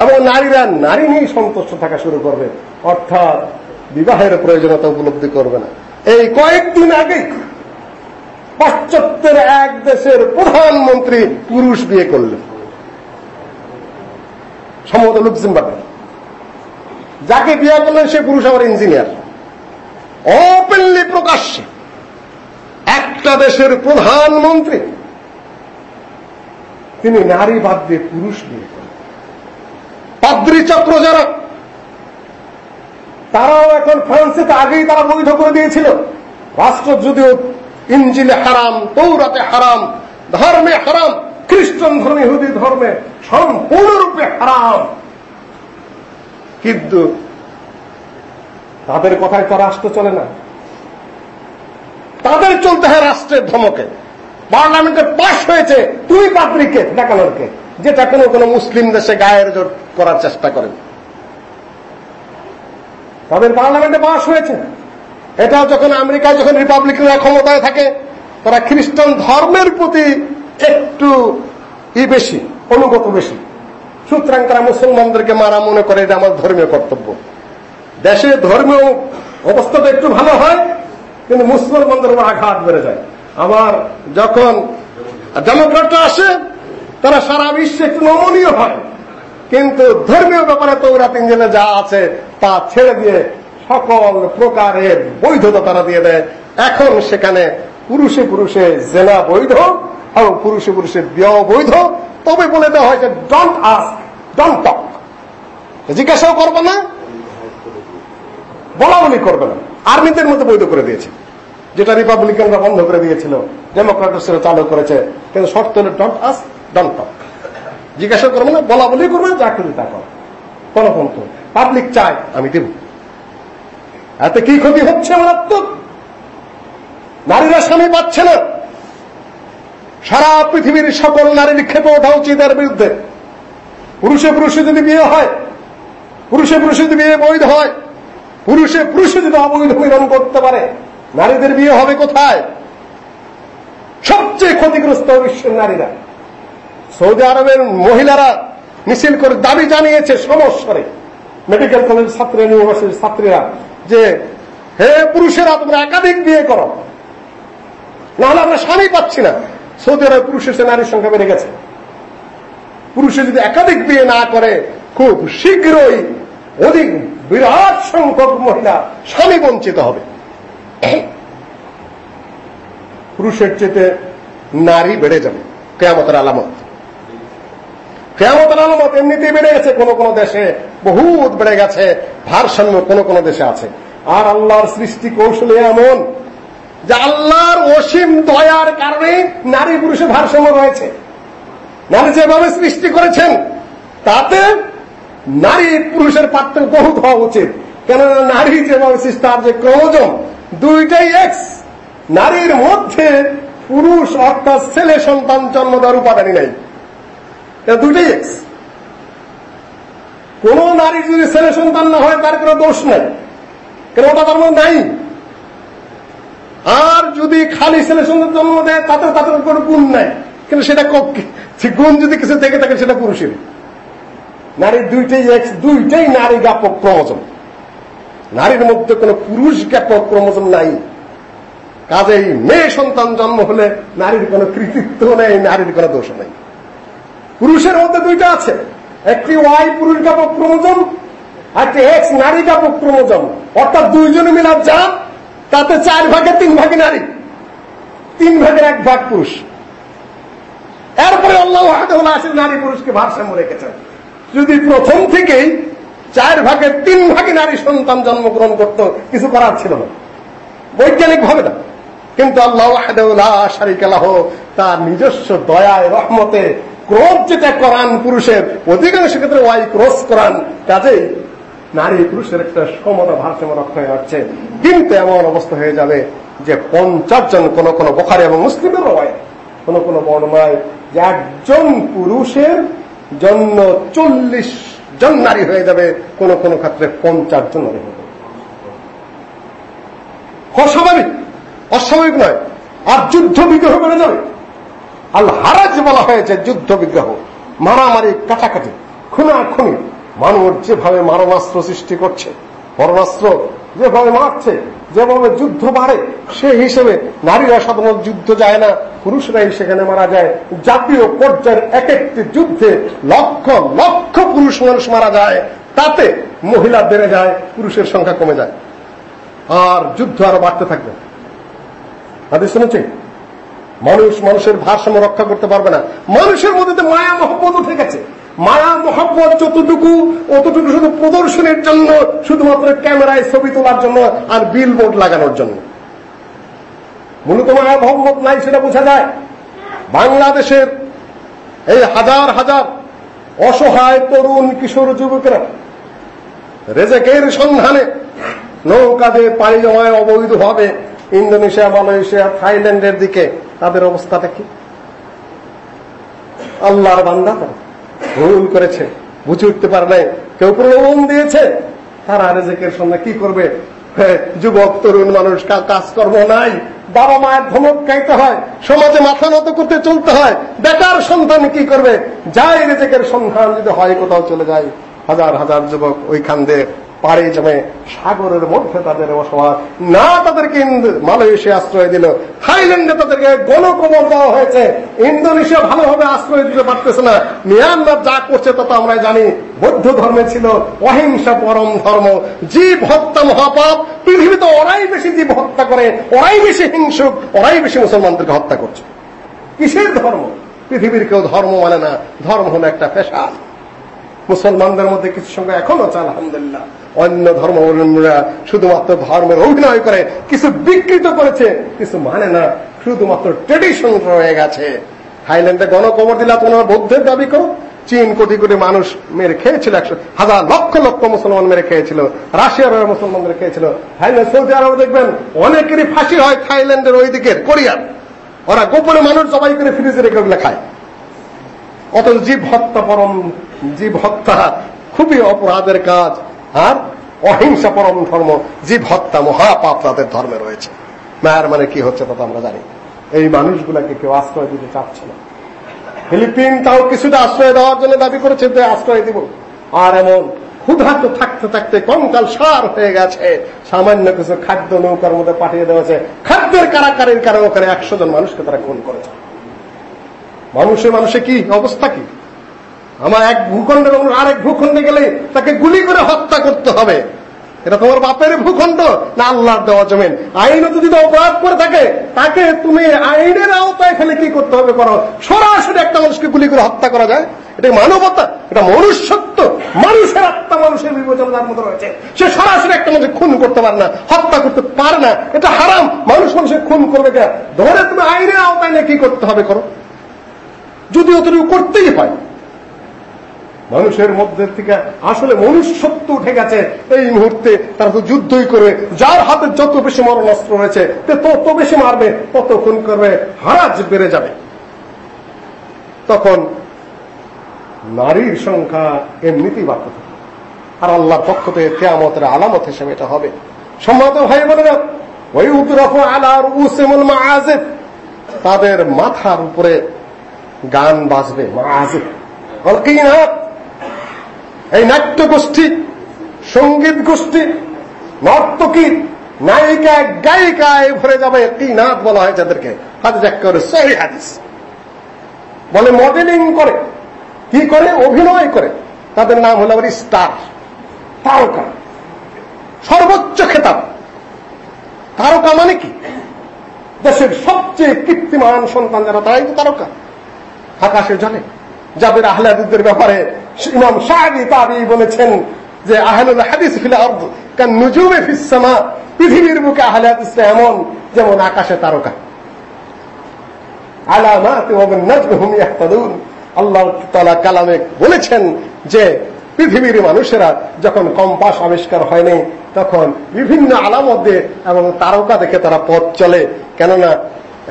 এবং নারীরা নারী নিয়েই সন্তুষ্ট থাকা শুরু করবে। অর্থাৎ বিবাহের প্রয়োজনীয়তা উপলব্ধি করবে না। এই কয়েকদিন আগে পাশ্চাত্যের এক দেশের প্রধানমন্ত্রী পুরুষ বিয়ে করলেন। সম্ভবত লুকসেমবার্গ যাকে বিয়ে করলেন সে পুরুষ আবার ইঞ্জিনিয়ার। ওপেনলি প্রকাশ্যে একটা দেশের প্রধানমন্ত্রী, তিনি নারী বাদ দিয়ে পুরুষ বিয়ে করেন পাদ্রী চক্র যারা, তারাও এখন ফ্রান্সে তো আগেই তারা বৈধ করে দিয়েছিল। রাষ্ট্র যদিও ইঞ্জিলে হারাম তৌরাতে হারাম, ধর্মে হারাম, খ্রিস্টান ধর্মে, ইহুদি ধর্মে সম্পূর্ণরূপে হারাম। কিন্তু তাদের কথায় তো রাষ্ট্র চলে না। তাদের চলতে হয় রাষ্ট্রের ধমকে। পার্লামেন্টে পাশ হয়েছে তুই পাত্রিকে দেখানোরকে যেটা কোনো কোনো মুসলিম দেশে গায়ের জোর করার চেষ্টা করেন তাদের পার্লামেন্টে পাশ হয়েছে। এটা যখন আমেরিকায় যখন রিপাবলিকানরা ক্ষমতায় থাকে, তারা খ্রিস্টান ধর্মের প্রতি একটু ই বেশি, অনুগত বেশি। সুতরাং তারা মুসলমানদেরকে মারা মনে করে এটা আমার ধর্মীয় কর্তব্য। দেশে ধর্মীয় অবস্থাটা একটু ভালো হয়, কিন্তু মুসলমানদের উপর আঘাত বেড়ে যায়। আবার যখন ডেমোক্রেটরা আসে, তারা সারা বিশ্বে একটু নমনীয় হয়। কিন্তু ধর্মীয় ব্যাপারে তৌরাত ইঞ্জিনে যা আছে তা ছেড়ে দিয়ে সকল প্রকারের বৈধতা তারা দিয়ে দেয়। এখন সেখানে পুরুষে পুরুষে জেলা বৈধ, এবং পুরুষে পুরুষে বিয় বৈধ। তবে বলে দেওয়া হয়েছে ডন্ট আস ডন্ট টক জিজ্ঞাসাও করবে না বলা বলি করবে না। আর্মিদের মধ্যে বৈধ করে দিয়েছে। যেটা রিপাবলিকানরা বন্ধ করে দিয়েছিল, ডেমোক্রেটসরা চালু করেছে। কিন্তু শর্ত হল ডন্ট আস ডন্ট টক জিজ্ঞাসা করবে না বলা বলি করবে, যা খুঁজে তা করো। কোন পাবলিক চায়, আমি দেব। এতে কি ক্ষতি হচ্ছে মারাত্মক? নারীরা স্বামী পাচ্ছে না। সারা পৃথিবীর সকল নারীর ক্ষেপে ওঠা উচিত এর বিরুদ্ধে। পুরুষে পুরুষে যদি বিয়ে হয়, পুরুষে পুরুষে যদি বিয়ে বৈধ হয়, পুরুষে পুরুষে যদি অবৈধ মিলন করতে পারে, নারীদের বিয়ে হবে কোথায়? সবচেয়ে ক্ষতিগ্রস্ত বিশ্বের নারীরা। সৌদি আরবের মহিলারা মিছিল করে দাবি জানিয়েছে সমস্বরে। মেডিকেল কলেজ ছাত্র, ইউনিভার্সিটির ছাত্রীরা। যে, হে পুরুষেরা, তোমরা একাধিক বিয়ে করো। নাহলে আমরা স্বামী পাচ্ছি না। সৌদি আরবে পুরুষের চেয়ে নারীর সংখ্যা বেড়ে গেছে। পুরুষে যদি একাধিক বিয়ে না করে, খুব শীঘ্রই অধিক বিরাট সংখ্যক মহিলা স্বামী বঞ্চিত হবে। পুরুষের চেতে নারী বেড়ে যাবে, কেয়ামতের আলামত। কেয়ামতের আলামত এমনিতেই বেড়ে গেছে কোন কোন দেশে, বহুত বেড়ে গেছে, ভারসাম্য কোন কোন দেশে আছে। আর আল্লাহর সৃষ্টি কৌশলে এমন যে আল্লাহর অসীম দয়ার কারণে নারী পুরুষের ভারসাম্য রয়েছে। নারী যেভাবে সৃষ্টি করেছেন, তাতে নারী পুরুষের পার্থক্য বহুত হওয়া উচিত। কেননা নারী যেভাবে সৃষ্টি, তার যে ক্রমজম, দুইটাই এক্স নারীর মধ্যে পুরুষ অর্থাৎ ছেলে সন্তান জন্ম দেওয়ার উপাদানই নাই। দুইটাই এক্স কোন নারীর যদি ছেলে সন্তান না হয়, তার কোনো দোষ নাই। কেন ওটা তার মধ্যে নাই। আর যদি খালি ছেলে সন্তান জন্ম দেয়, তাতে তাদের কোনো গুণ নাই। কিন্তু সেটা গুণ যদি কিছু থেকে থাকে, সেটা পুরুষের। নারীর দুইটাই এক্স দুইটাই নারী জ্ঞাপক ক্রমজম। নারীর মধ্যে কোনো পুরুষ জ্ঞাপক ক্রমজম নাই। কাজেই মেয়ে সন্তান জন্ম হলে নারীর কোনো কৃতিত্ব নেই, নারীর কোনো দোষ নেই। পুরুষের মধ্যে দুইটা আছে। একটি ওয়াই পুরুষ ক্রমজম আর একটি এক্স নারী জ্ঞাপক ক্রমজম। অর্থাৎ দুইজনে মিলা যা তাতে চার ভাগে তিন ভাগে নারী। তিন ভাগের এক ভাগ পুরুষ। এরপরে আল্লাহ হাতেওয়ালা আসে নারী পুরুষকে ভারসাম্য রেখেছেন। যদি প্রথম থেকেই চার ভাগের তিন ভাগে নারী সন্তান জন্মগ্রহণ করত, কিছু করার ছিল না। বৈজ্ঞানিক ভাবে না। কিন্তু আল্লাহ শারিকালাহ তার নিজস্ব দয়ায়, রহমতে ক্রোধ যেটা করান পুরুষের অধিকাংশ ক্ষেত্রে ওয়াই ক্রস করান কাজেই নারী পুরুষের একটা সমতা ভারসাম্য রক্ষা হয়ে যাচ্ছে। কিন্তু এমন অবস্থা হয়ে যাবে যে পঞ্চাশ জন কোন কোন বোখারি এবং মুসলিমের হয় কোন কোন বর্ণনায় যে একজন পুরুষের জন্য চল্লিশ জন নারী হয়ে যাবে, কোন কোন ক্ষেত্রে পঞ্চাশ জন নারী যাবে অস্বাভাবিক। অস্বাভাবিক নয়, আর যুদ্ধ বিগ্রহ বেড়ে যাবে। আল হারাজ বলা হয়েছে যুদ্ধ বিগ্রহ, মারামারি, কাটাকাটি, খুনাখুনি। মানুষ যেভাবে মারণাস্ত্র সৃষ্টি করছে পরমাস্ত্র যেভাবে মারছে যেভাবে যুদ্ধ বাড়ে সে হিসেবে নারীরা সাধারণত যুদ্ধ যায় না, পুরুষরাই সেখানে মারা যায়। জাতীয় পর্যায়ের এক একটি যুদ্ধে লক্ষ লক্ষ পুরুষ মানুষ মারা যায়। তাতে মহিলা বেড়ে যায়, পুরুষের সংখ্যা কমে যায়। আর যুদ্ধ আরও বাড়তে থাকবে। তাদের শুনেছি? মানুষ মানুষের ভারসাম্য রক্ষা করতে পারবে না। মানুষের মধ্যে মায়া, মহব্বত উঠে গেছে। মায়া, মহব্বত যতটুকু, অতটুকু শুধু প্রদর্শনের জন্য, শুধুমাত্র ক্যামেরায় ছবি তোলার জন্য আর বিল বোর্ড লাগানোর জন্য। মূলত মায়া, মহব্বত নাই সেটা বোঝা যায়। বাংলাদেশের এই হাজার হাজার অসহায় তরুণ কিশোর যুবকেরা রেজেকের সন্ধানে নৌকা দিয়ে পাড়ি জমায় অবৈধভাবে ইন্দোনেশিয়া, মালয়েশিয়া, থাইল্যান্ডের দিকে তাদের অবস্থাটা কি আল্লাহর বান্দা ভুল করেছে, বুঝে উঠতে পারে নাই, কেউ প্রলোভন দিয়েছে, তারা রেজেকের সঙ্গে কি করবে? যুবক, তরুণ মানুষ কাজকর্ম নাই, বাবা মায়ের ধমক খাইতে হয়, সমাজে মাথা নত করতে চলতে হয়, বেকার সন্তান কি করবে? যাই রেজেকের সন্ধান যদি হয়, কোথাও চলে যায়। হাজার হাজার যুবক ওইখান দিয়ে পাড়ে জমে সাগরের মধ্যে তাদের বসবাস। না, তাদেরকে মালয়েশিয়া আশ্রয় দিল। থাইল্যান্ডে তাদেরকে গণকবর দেওয়া হয়েছে। ইন্দোনেশিয়া ভালোভাবে আশ্রয় দিতে পারতেছে না। মিয়ানমার যা করছে তা তো আমরা জানি। বৌদ্ধ ধর্মে ছিল অহিংসা পরম ধর্ম। জীব হত্যা মহাপাপ। পৃথিবীতে ওরাই বেশি জীব হত্যা করে, ওরাই বেশি হিংসুক, ওরাই বেশি মুসলমানদেরকে হত্যা করছে। কিসের ধর্ম? পৃথিবীর কেউ ধর্ম মানে না। ধর্ম হলো একটা পেশা। মুসলমানদের মধ্যে কিছু সংখ্যা এখনও আছে, আলহামদুলিল্লাহ। অন্য ধর্মাবলম্বীরা শুধুমাত্র ধর্মের অভিনয় করে, কিছু বিকৃত করেছে, কিছু মানে না, শুধুমাত্র ট্রেডিশন রয়ে গেছে। থাইল্যান্ডে গণকবর দিলা তোমরা বৌদ্ধের দাবি করো? চীন কোটি কোটি মানুষ মেরে খেয়েছিল, একশো হাজার লক্ষ লক্ষ মুসলমান মেরে খেয়েছিল, রাশিয়ার মুসলমান মেরে খেয়েছিল। থাইল্যান্ড, সৌদি আরবে দেখবেন, অনেকেরই ফাঁসি হয় থাইল্যান্ডের ওই দিকের কোরিয়ার। ওরা গোপনে মানুষ জবাই করে ফ্রিজে রেখে ওগুলো খায়। অথচ জীব হত্যা পরম, জীব হত্যা খুবই অপরাধের কাজ। আর অহিংসা পরম ধর্ম, জীব হত্যা মহাপাপ তাদের ধর্মে রয়েছে। মায়ের মানে কি হচ্ছে তা আমরা জানি। এই মানুষগুলাকে কেউ আশ্রয় দিতে চাচ্ছে না। ফিলিপিন তাও কিছুটা আশ্রয় দেওয়ার জন্য দাবি করেছে যে আশ্রয় দিব। আর এমন ক্ষুধার্ত থাকতে থাকতে কঙ্কাল সার হয়ে গেছে। সামান্য কিছু খাদ্য নৌকার মধ্যে পাঠিয়ে দেওয়া খাদ্যের কারাকারির কারণে ওখানে একশো জন মানুষকে তারা খুন করেছে। মানুষে মানুষে কি অবস্থা কি? আমার এক ভূখণ্ডের মানুষ আরেক ভূখণ্ডে গেলে তাকে গুলি করে হত্যা করতে হবে। এটা তোমার বাপের ভূখণ্ড, না আল্লাহর দেওয়া জমিন। আইনত যদি অপরাধ করে থাকে, তাকে তুমি আইনের আওতায় ফেলে কি করতে হবে করো? সরাসরি একটা মানুষকে গুলি করে হত্যা করা যায়। এটা মানবতা, এটা মনুষ্যত্ব, মানুষের আত্মা মানুষের বিবেচনার মধ্যে রয়েছে। সে সরাসরি একটা মানুষকে খুন করতে পারে না, হত্যা করতে পারে না। এটা হারাম। মানুষ মানুষের খুন করবে কে? ধরে তুমি আইনের আওতায় নিয়ে কি করতে হবে করো? যদি অতটুকু করতেই হয়। মানুষের মধ্যে থেকে আসলে মনুষ্যত্ব উঠে গেছে। এই মুহূর্তে তারা তো যুদ্ধই করে, যার হাতে যত বেশি মরণাস্ত্র রয়েছে তত বেশি মারবে তত খুন করবে হারাজ বেড়ে যাবে। তখন নারীর সংখ্যা এমনিতেই বাড়তে থাকে। আর আল্লাহর পক্ষ থেকে কেয়ামতের আলামত হিসেবে এটা হবে। সম্ভবত ভাই বোনেরা ওই উতরফ আলার উসেমুল মাআজিব তাদের মাথার উপরে গান বাজবে মাঝে অলকিনাথ এই নাট্য গোষ্ঠী সংগীত গোষ্ঠী, নর্তকী, নায়িকা, গায়িকায় ভরে যাবে কি নাথ বলা হয় যাদেরকে? হাদিস এক করে, সেই হাদিস। বলে মডেলিং করে, কি করে? অভিনয় করে। তাদের নাম হলো আবার স্টার, তারকা, সর্বোচ্চ খেতাব। তারকা মানে কি? দেশের সবচেয়ে কীর্তিমান সন্তান যারা, তারাই তো তারকা। আকাশে জলে। যাদের আহলাদিদের ব্যাপারে ইমাম শাহি তাবি বলেছেন যে আহলুল হাদিস নুজুমে ফিস সামা, পৃথিবীর বুকে আহলে এমন যেমন আকাশে তারকা। আল্লাহ কালামে বলেছেন যে পৃথিবীর মানুষেরা যখন কম্পাস আবিষ্কার হয়নি তখন বিভিন্ন আলামত দিয়ে এবং তারকা দেখে তারা পথ চলে। কেননা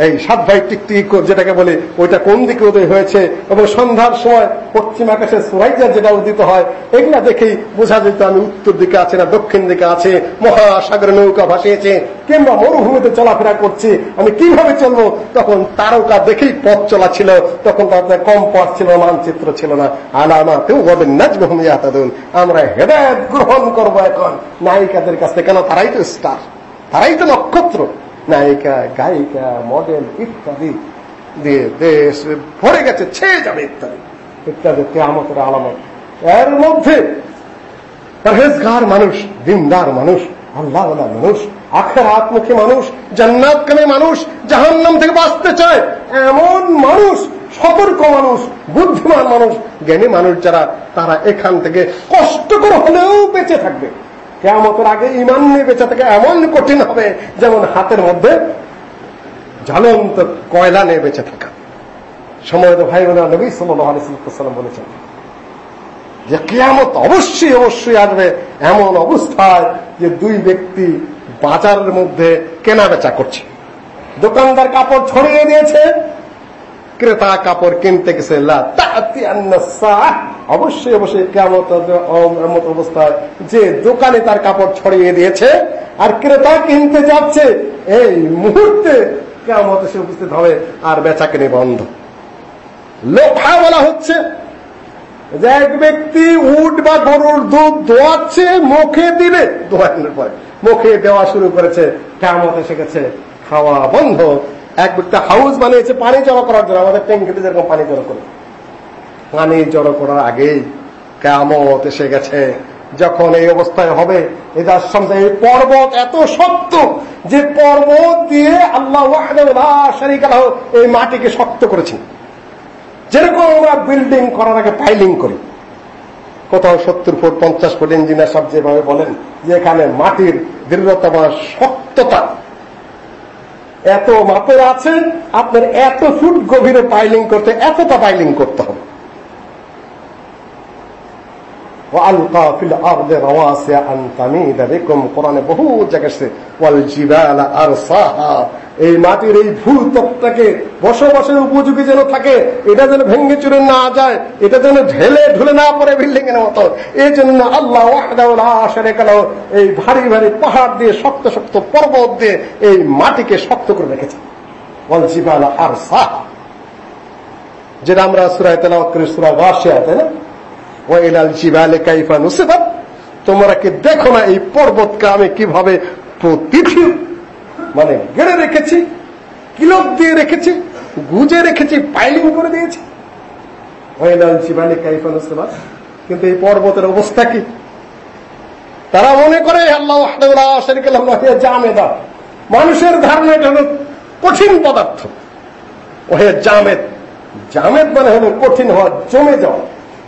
এই সাত ভাই টিকটিক যেটাকে বলে, ওইটা কোন দিকে উদয় হয়েছে? এবং সন্ধ্যার সময় পশ্চিম আকাশে সুরাইজার যেটা উদিত হয়, এগুলা দেখেই বোঝা যেত আমি উত্তর দিকে আছে না, দক্ষিণ দিকে আছে। মহাসাগরে নৌকা ভাসিয়েছে, কিংবা মরুভূমিতে চলাফেরা করছি, আমি কীভাবে চলবো? তখন তারকা দেখেই পথ চলা ছিল, তখন তাদের কম পথ ছিল, মানচিত্র ছিল না। আলামা কেউ বলেন, নাজমহম ইয়াতাদুন, আমরা হেদায়ত গ্রহণ করব এখন। নায়িকাদের কাছে কেন তারাই তো স্টার তারাই তো নক্ষত্র। নায়িকা, গায়িকা মডেল ইত্যাদি দিয়ে দেশ ভরে গেছে ছেয়ে যাবে ইত্যাদি। ইত্যাদি কেয়ামতের আলামত। এর মধ্যে পরহেজগার মানুষ, দিনদার মানুষ আল্লাহ মানুষ আখের আত্মুখী মানুষ, জান্নাতকামী মানুষ, জাহান্নাম থেকে বাঁচতে চায় এমন মানুষ, সতর্ক মানুষ, বুদ্ধিমান মানুষ, জ্ঞানী মানুষ যারা, তারা এখান থেকে কষ্ট করে হলেও বেঁচে থাকবে। কেমতের আগে ইমান নিয়ে বেঁচে থেকে এমন কঠিন হবে, যেমন হাতের মধ্যে জ্বলন্ত কয়লা নিয়ে বেঁচে থাকা। সময় তো ভাই বোনা নবী সাল্লাম বলেছেন যে কেয়ামত অবশ্যই অবশ্যই আসবে এমন অবস্থায় যে দুই ব্যক্তি বাজারের মধ্যে কেনা বেচা করছে। দোকানদার কাপড় ছড়িয়ে দিয়েছে ক্রেতা কাপড় কিনতে গেছে অবশ্যই অবশ্যই কেমন অবস্থায়। যে দোকানে তার কাপড় ছড়িয়ে দিয়েছে আর ক্রেতা কিনতে যাচ্ছে, এই মুহূর্তে কেমন এসে উপস্থিত হবে আর বেচা কিনে বন্ধ। লোখা বলা হচ্ছে যে এক ব্যক্তি উট বা গরুর দুধ দোয়াচ্ছে মুখে দিলে দোয়ানোর পরে, মুখে দেওয়া শুরু করেছে কেমন এসে গেছে, খাওয়া বন্ধ। এক ব্যক্তি হাউস বানিয়েছে, পানি জড়ো করার জন্য। আমাদের ট্যাঙ্কিতে যেরকম পানি জড়ো করে। পানি জড়ো করার আগেই কেমত এসে গেছে। যখন এই অবস্থায় হবে এটার সঙ্গে এই পর্বত এত শক্ত যে পর্বত দিয়ে আল্লাহ এই মাটিকে শক্ত করেছেন। যেরকম আমরা বিল্ডিং করার আগে পাইলিং করি। কোথাও সত্তর ফুট, পঞ্চাশ ফুট ইঞ্জিনিয়ার সব যেভাবে বলেন যে এখানে মাটির দৃঢ়তা বা শক্ততা এত মাপের আছে, আপনার এত ফুট গভীরে পাইলিং করতে এতটা পাইলিং করতে হবে। বহু জায়গায় এই মাটির এই ভূতত্বটাকে বসবাসের উপযোগী যেন থাকে, এটা যেন ভেঙ্গে চুরে না যায়, এটা যেন ঢেলে ঢুলে না পড়ে বিল্ডিং এর মতো এই জন্য আল্লাহ এই ভারী ভারী পাহাড় দিয়ে শক্ত শক্ত পর্বত দিয়ে এই মাটিকে শক্ত করে রেখেছে। আর সাহ যেটা আমরা সুরায় তেলাওয়াত জিবালে কাইফা নুসিফাত। তোমরা কি দেখো না এই পর্বতকে আমি কীভাবে প্রতিঠিত মানে গেড়ে রেখেছি, কিলক দিয়ে রেখেছি, গুজে রেখেছি, পাইলিং করে দিয়েছি। কিন্তু এই পর্বতের অবস্থা কি? তারা মনে করে আল্লাহ জামেদা। মানুষের ধারণা এটা হল কঠিন পদার্থ। ওহে জামেদ। জামেদ মানে হলো কঠিন হওয়া, জমে যাওয়া।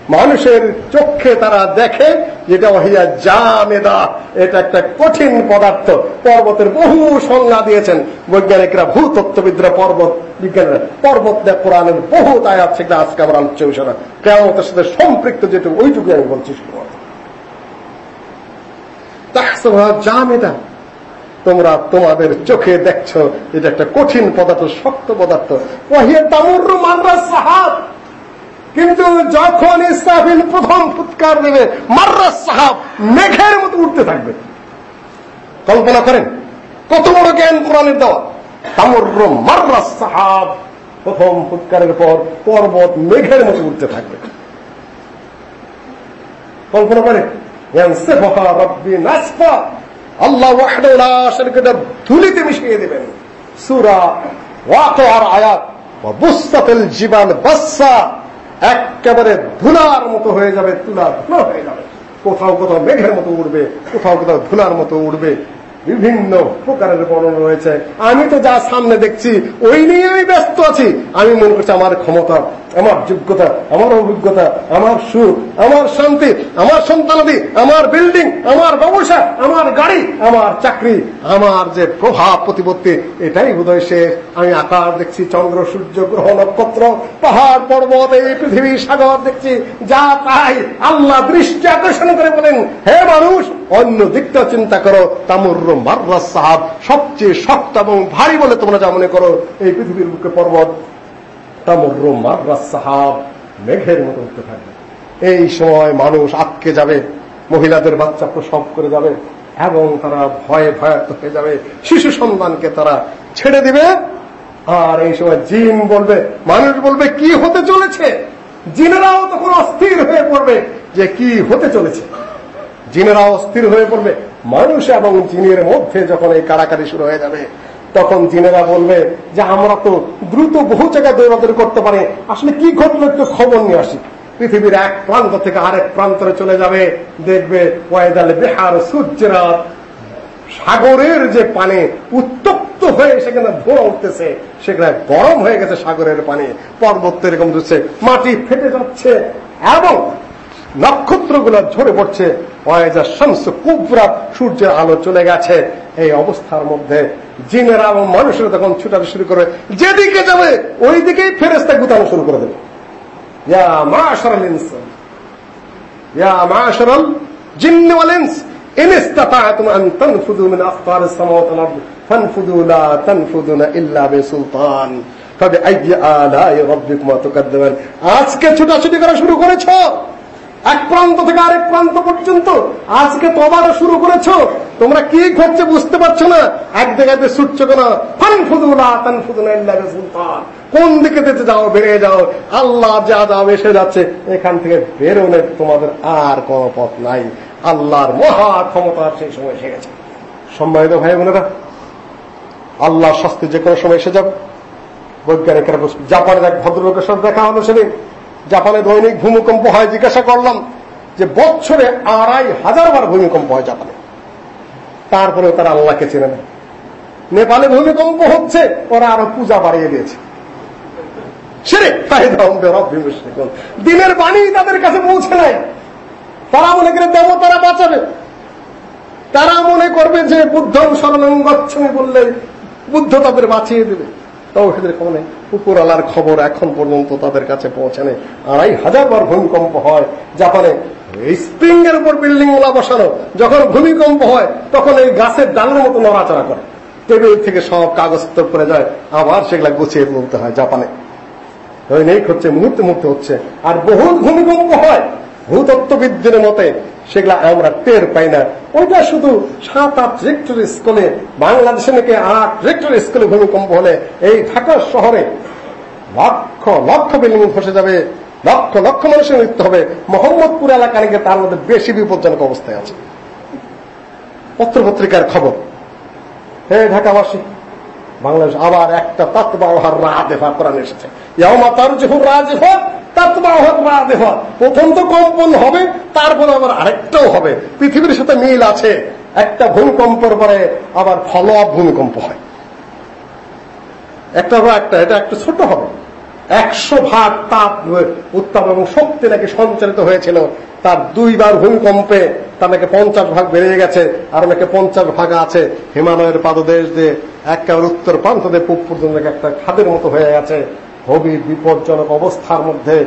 মানুষের চোখে তারা দেখে যেটা ওহিয়া জামেদা, এটা একটা কঠিন পদার্থ। পর্বতের বহু সংজ্ঞা দিয়েছেন। বৈজ্ঞানিকরা ভূতত্ত্ববিদরা পর্বত বিজ্ঞানীরা। পর্বত দেয় কোরআনের বহু আয়াত সেটা আজকে আমার আলোচনা কেমতের সাথে সম্পৃক্ত যেটুকু, ওইটুকু আমি বলছি জামেদা। তোমরা তোমাদের চোখে দেখছ, এটা একটা কঠিন পদার্থ, শক্ত পদার্থ। কিন্তু যখন ইসরাফিল প্রথম ফুৎকার দেবে মার্রাস সাহাব মেঘের মতো উঠতে থাকবে। কল্পনা করেন, কত বড় জ্ঞান কোরআনের দেওয়া। তামর মার্রাস সাহাব প্রথম ফুৎকারের পর পর্বত মেঘের মতো উঠতে থাকবে। কল্পনা করেন আল্লাহ ধুলিতে মিশিয়ে দেবেন। সূরা ওয়াকিয়ার আয়াত, ওয়া বুসসাতিল জিবাল বাসসা একেবারে ধুলার মতো হয়ে যাবে তুলা ধুলো হয়ে যাবে। কোথাও কোথাও মেঘের মতো উঠবে কোথাও কোথাও ধুলার মতো উড়বে। বিভিন্ন প্রকারের বর্ণনা রয়েছে। আমি তো যা সামনে দেখছি, ওই নিয়ে আমি ব্যস্ত আছি। আমি মনে করছি আমার ক্ষমতা, আমার যোগ্যতা, আমার অভিজ্ঞতা, আমার সুখ আমার শান্তি, আমার সন্তানাদি, আমার বিল্ডিং, আমার ব্যবসা, আমার গাড়ি, আমার চাকরি, আমার যে প্রভাব প্রতিপত্তি, এটাই বোধহয় শেষ। আমি আকার দেখছি, চন্দ্র, সূর্য, গ্রহ, নক্ষত্র, পাহাড়, পর্বত, এই পৃথিবী, সাগর দেখছি, যা তাই আল্লাহ দৃষ্টি আকর্ষণ করে বলেন, হে মানুষ, অন্য দিকটা চিন্তা করো তামুর্র মার্রা সাহাব সবচেয়ে শক্ত এবং ভারী বলে তোমরা যা মনে করো, এই পৃথিবীর বুকে পর্বত। তামুর্র মার্রা সাহাব মেঘের মতো উঠতে থাকবে এই সময় মানুষ আটকে যাবে, মহিলাদের বাচ্চা প্রসব করে যাবে এবং তারা ভয়ে ভয়াক্ত হয়ে যাবে। শিশু সন্তানকে তারা ছেড়ে দিবে। আর এই সময় জিন বলবে, মানুষ বলবে, কি হতে চলেছে? জিনেরাও তখন অস্থির হয়ে পড়বে যে, কি হতে চলেছে? জিনেরাও অস্থির হয়ে পড়বে মানুষ এবং জিনের মধ্যে যখন এই কাড়াকাড়ি শুরু হয়ে যাবে, তখন জিনেরা বলবে যে, আমরা তো দ্রুত বহু জায়গায় দৌড়াদৌড়ি করতে পারে। আসলে কি ঘটলো একটু খবর নিয়ে আসি। পৃথিবীর এক প্রান্ত থেকে আরেক প্রান্তরে চলে যাবে। দেখবে ওয়েদাল বিহার সূর্যরাত সাগরের যে পানি উত্তপ্ত হয়ে সেখানে ধোঁয়া উঠতেছে, সেখানে গরম হয়ে গেছে সাগরের পানি। পর্বত এরকম মাটি ফেটে যাচ্ছে এবং নক্ষত্রগুলো ঝরে পড়ছে। কুবরা, সূর্যের আলো চলে গেছে। এই অবস্থার মধ্যে জিনেরা এবং মানুষেরা তখন ছুটাতে শুরু করে। যেদিকে যাবে ওই দিকেই ফেরেস্তা গুতানো শুরু করে দেবে। আজকে ছুটাছুটি করা শুরু করেছ? এক প্রান্ত থেকে আরেক প্রান্ত পর্যন্ত। আজকে তোমারও শুরু করেছ। তোমরা কি ঘটছে বুঝতে পারছ না? এক জায়গায় ছুটছ কেন ফান ফুদুলা তান সুলতান। কোন দিকে যেতে যাও, বেরিয়ে যাও? আল্লাহ যা যা এসে যাচ্ছে, এখান থেকে বেরোনে তোমাদের আর কোন পথ নাই। আল্লাহর মহা ক্ষমতা সেই সময় এসে গেছে। সম্মানিত ভাই বোনেরা, আল্লাহর শাস্তি যে কোনো সময় এসে যাবে। বৈজ্ঞানিকরা জাপানের এক ভদ্রলোকের সাথে দেখা হলো সেদিন। জাপানে দৈনিক ভূমিকম্প হয়, জিজ্ঞাসা করলাম যে বছরে আড়াই হাজার বার ভূমিকম্প হয় জাপানে। তারপরে তারা আল্লাহকে চেনে নেয় নেপালে ভূমিকম্প হচ্ছে, ওরা আরও পূজা বাড়িয়ে দিয়েছে। দিনের বাণী তাদের কাছে পৌঁছে নাই। তারা মনে করে দেবতারা বাঁচাবে। তারা মনে করবে যে বুদ্ধ শরণং গচ্ছমি বললে বুদ্ধ তাদের বাঁচিয়ে দেবে। তৌহিদের কমনে উপর আলার খবর এখন পর্যন্ত তাদের কাছে পৌঁছানে আড়াই হাজার বার ভূমিকম্প হয়, জাপানে স্প্রিং এর উপর বিল্ডিং ওলা বসানো। যখন ভূমিকম্প হয়, তখন এই গাছের ডালের মতো নড়াচড়া করে। টেবিল থেকে সব কাগজ করে যায়, আবার সেগুলা গুছিয়ে তুলতে হয় জাপানে। হচ্ছে, মুহূর্তে মুহূর্তে হচ্ছে। আর বহু ভূমিকম্প হয়। ভূতত্ত্ববিদদের মতে, সেগুলা আমরা টের পাই না। ওইটা শুধু সাত আট রেক্টর স্কুলে বাংলাদেশে নাকি আট রেক্টর স্কুলে ভূমিকম্প হলে এই ঢাকা শহরে লক্ষ লক্ষ বিল্ডিং খসে যাবে, লক্ষ লক্ষ মানুষের মৃত্যু হবে। মোহাম্মদপুর এলাকা নাকি তার মধ্যে বেশি বিপজ্জনক অবস্থায় আছে। পত্রপত্রিকার খবর। হে ঢাকাবাসী, বাংলাদেশ আবার একটা তাৎবাহার রা দেফা কোরআন এসেছে। ইয়ামা তার রাজেফা রা প্রথম তো কম্পন হবে, তারপরে আবার আরেকটাও হবে। পৃথিবীর সাথে মিল আছে। একটা ভূমিকম্পের পরে আবার ফলো আপ ভূমিকম্প হয়। একটা হবে একটা, এটা একটু ছোট হবে। একশো ভাগ তাপ, উত্তাপ এবং শক্তি নাকি সঞ্চালিত হয়েছিল। তার দুইবার ভূমিকম্পে তার নাকি পঞ্চাশ ভাগ বেড়ে গেছে, আর নাকি পঞ্চাশ ভাগ আছে। হিমালয়ের পাদদেশ দিয়ে একেবারে উত্তর প্রান্ত দিয়ে পূব পর্যন্ত একটা খাদের মতো হয়ে গেছে। হবি বিপজ্জনক অবস্থার মধ্যে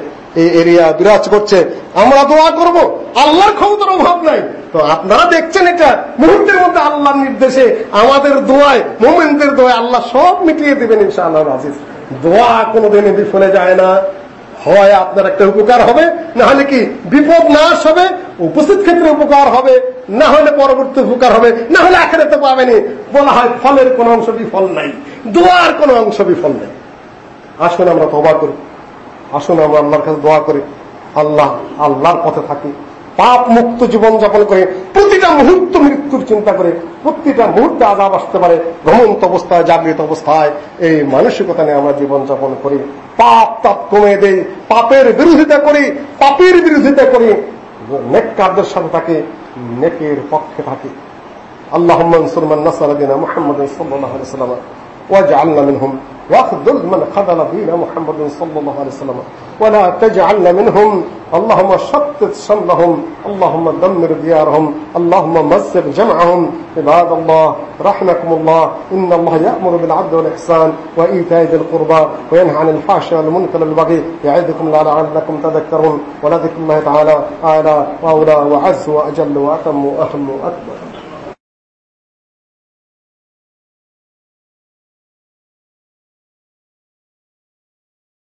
এই এরিয়া বিরাজ করছে। আমরা দোয়া করব, আল্লাহর ক্ষমতার অভাব নাই। তো আপনারা দেখছেন এটা মুহূর্তের মধ্যে আল্লাহর নির্দেশে, আমাদের দোয়ায় মোমেন্টের দোয়ায় আল্লাহ সব মিটিয়ে দেবেন ইনশাআল্লাহ আজিজ দোয়া কোনোদিনই বিফলে যায় না। হয় আপনার একটা উপকার হবে, না হলে কি বিপদ নাশ হবে, উপস্থিত ক্ষেত্রে উপকার হবে, না হলে পরবর্তী উপকার হবে, না হলে আখেরে তো পাবেনি বলা হয় ফলের কোন অংশ বিফল নাই, দোয়ার কোন অংশ বিফল নেই। আসুন আমরা তবা করি। আসুন আমরা আল্লাহর কাছে দোয়া করি। আল্লাহ, আল্লাহর পথে থাকি। পাপ মুক্ত জীবন যাপন করে, প্রতিটা মুহূর্ত মৃত্যুর চিন্তা করে, প্রতিটা মুহূর্তে আজাব আসতে পারে ভ্রমন্ত অবস্থায়, জাগৃত অবস্থায়। এই মানসিকতা নিয়ে আমরা জীবন যাপন করি। পাপ তাপ কমে দেই, পাপের বিরোধিতা করি, পাপের বিরোধিতা করি। নেককারদের সাথে থাকি, নেকের পক্ষে থাকি। আল্লাহ মনসুর নাসারদিন মোহাম্মদ সাল্লাহ সাল্লাম واجعلنا منهم. واخذل من خذل دين محمد صلى الله عليه وسلم. ولا تجعلنا منهم. اللهم شتت شملهم. اللهم دمر ديارهم. اللهم مزق جمعهم. عباد الله رحمكم الله. إن الله يأمر بالعدل والإحسان وإيتاء ذي القربى وينهى عن الفحشاء والمنكر والبغي. يعظكم لعلكم تذكرون. ولذكر الله تعالى أعلى وأولى وعز وأجل وأتم وأهم وأكبر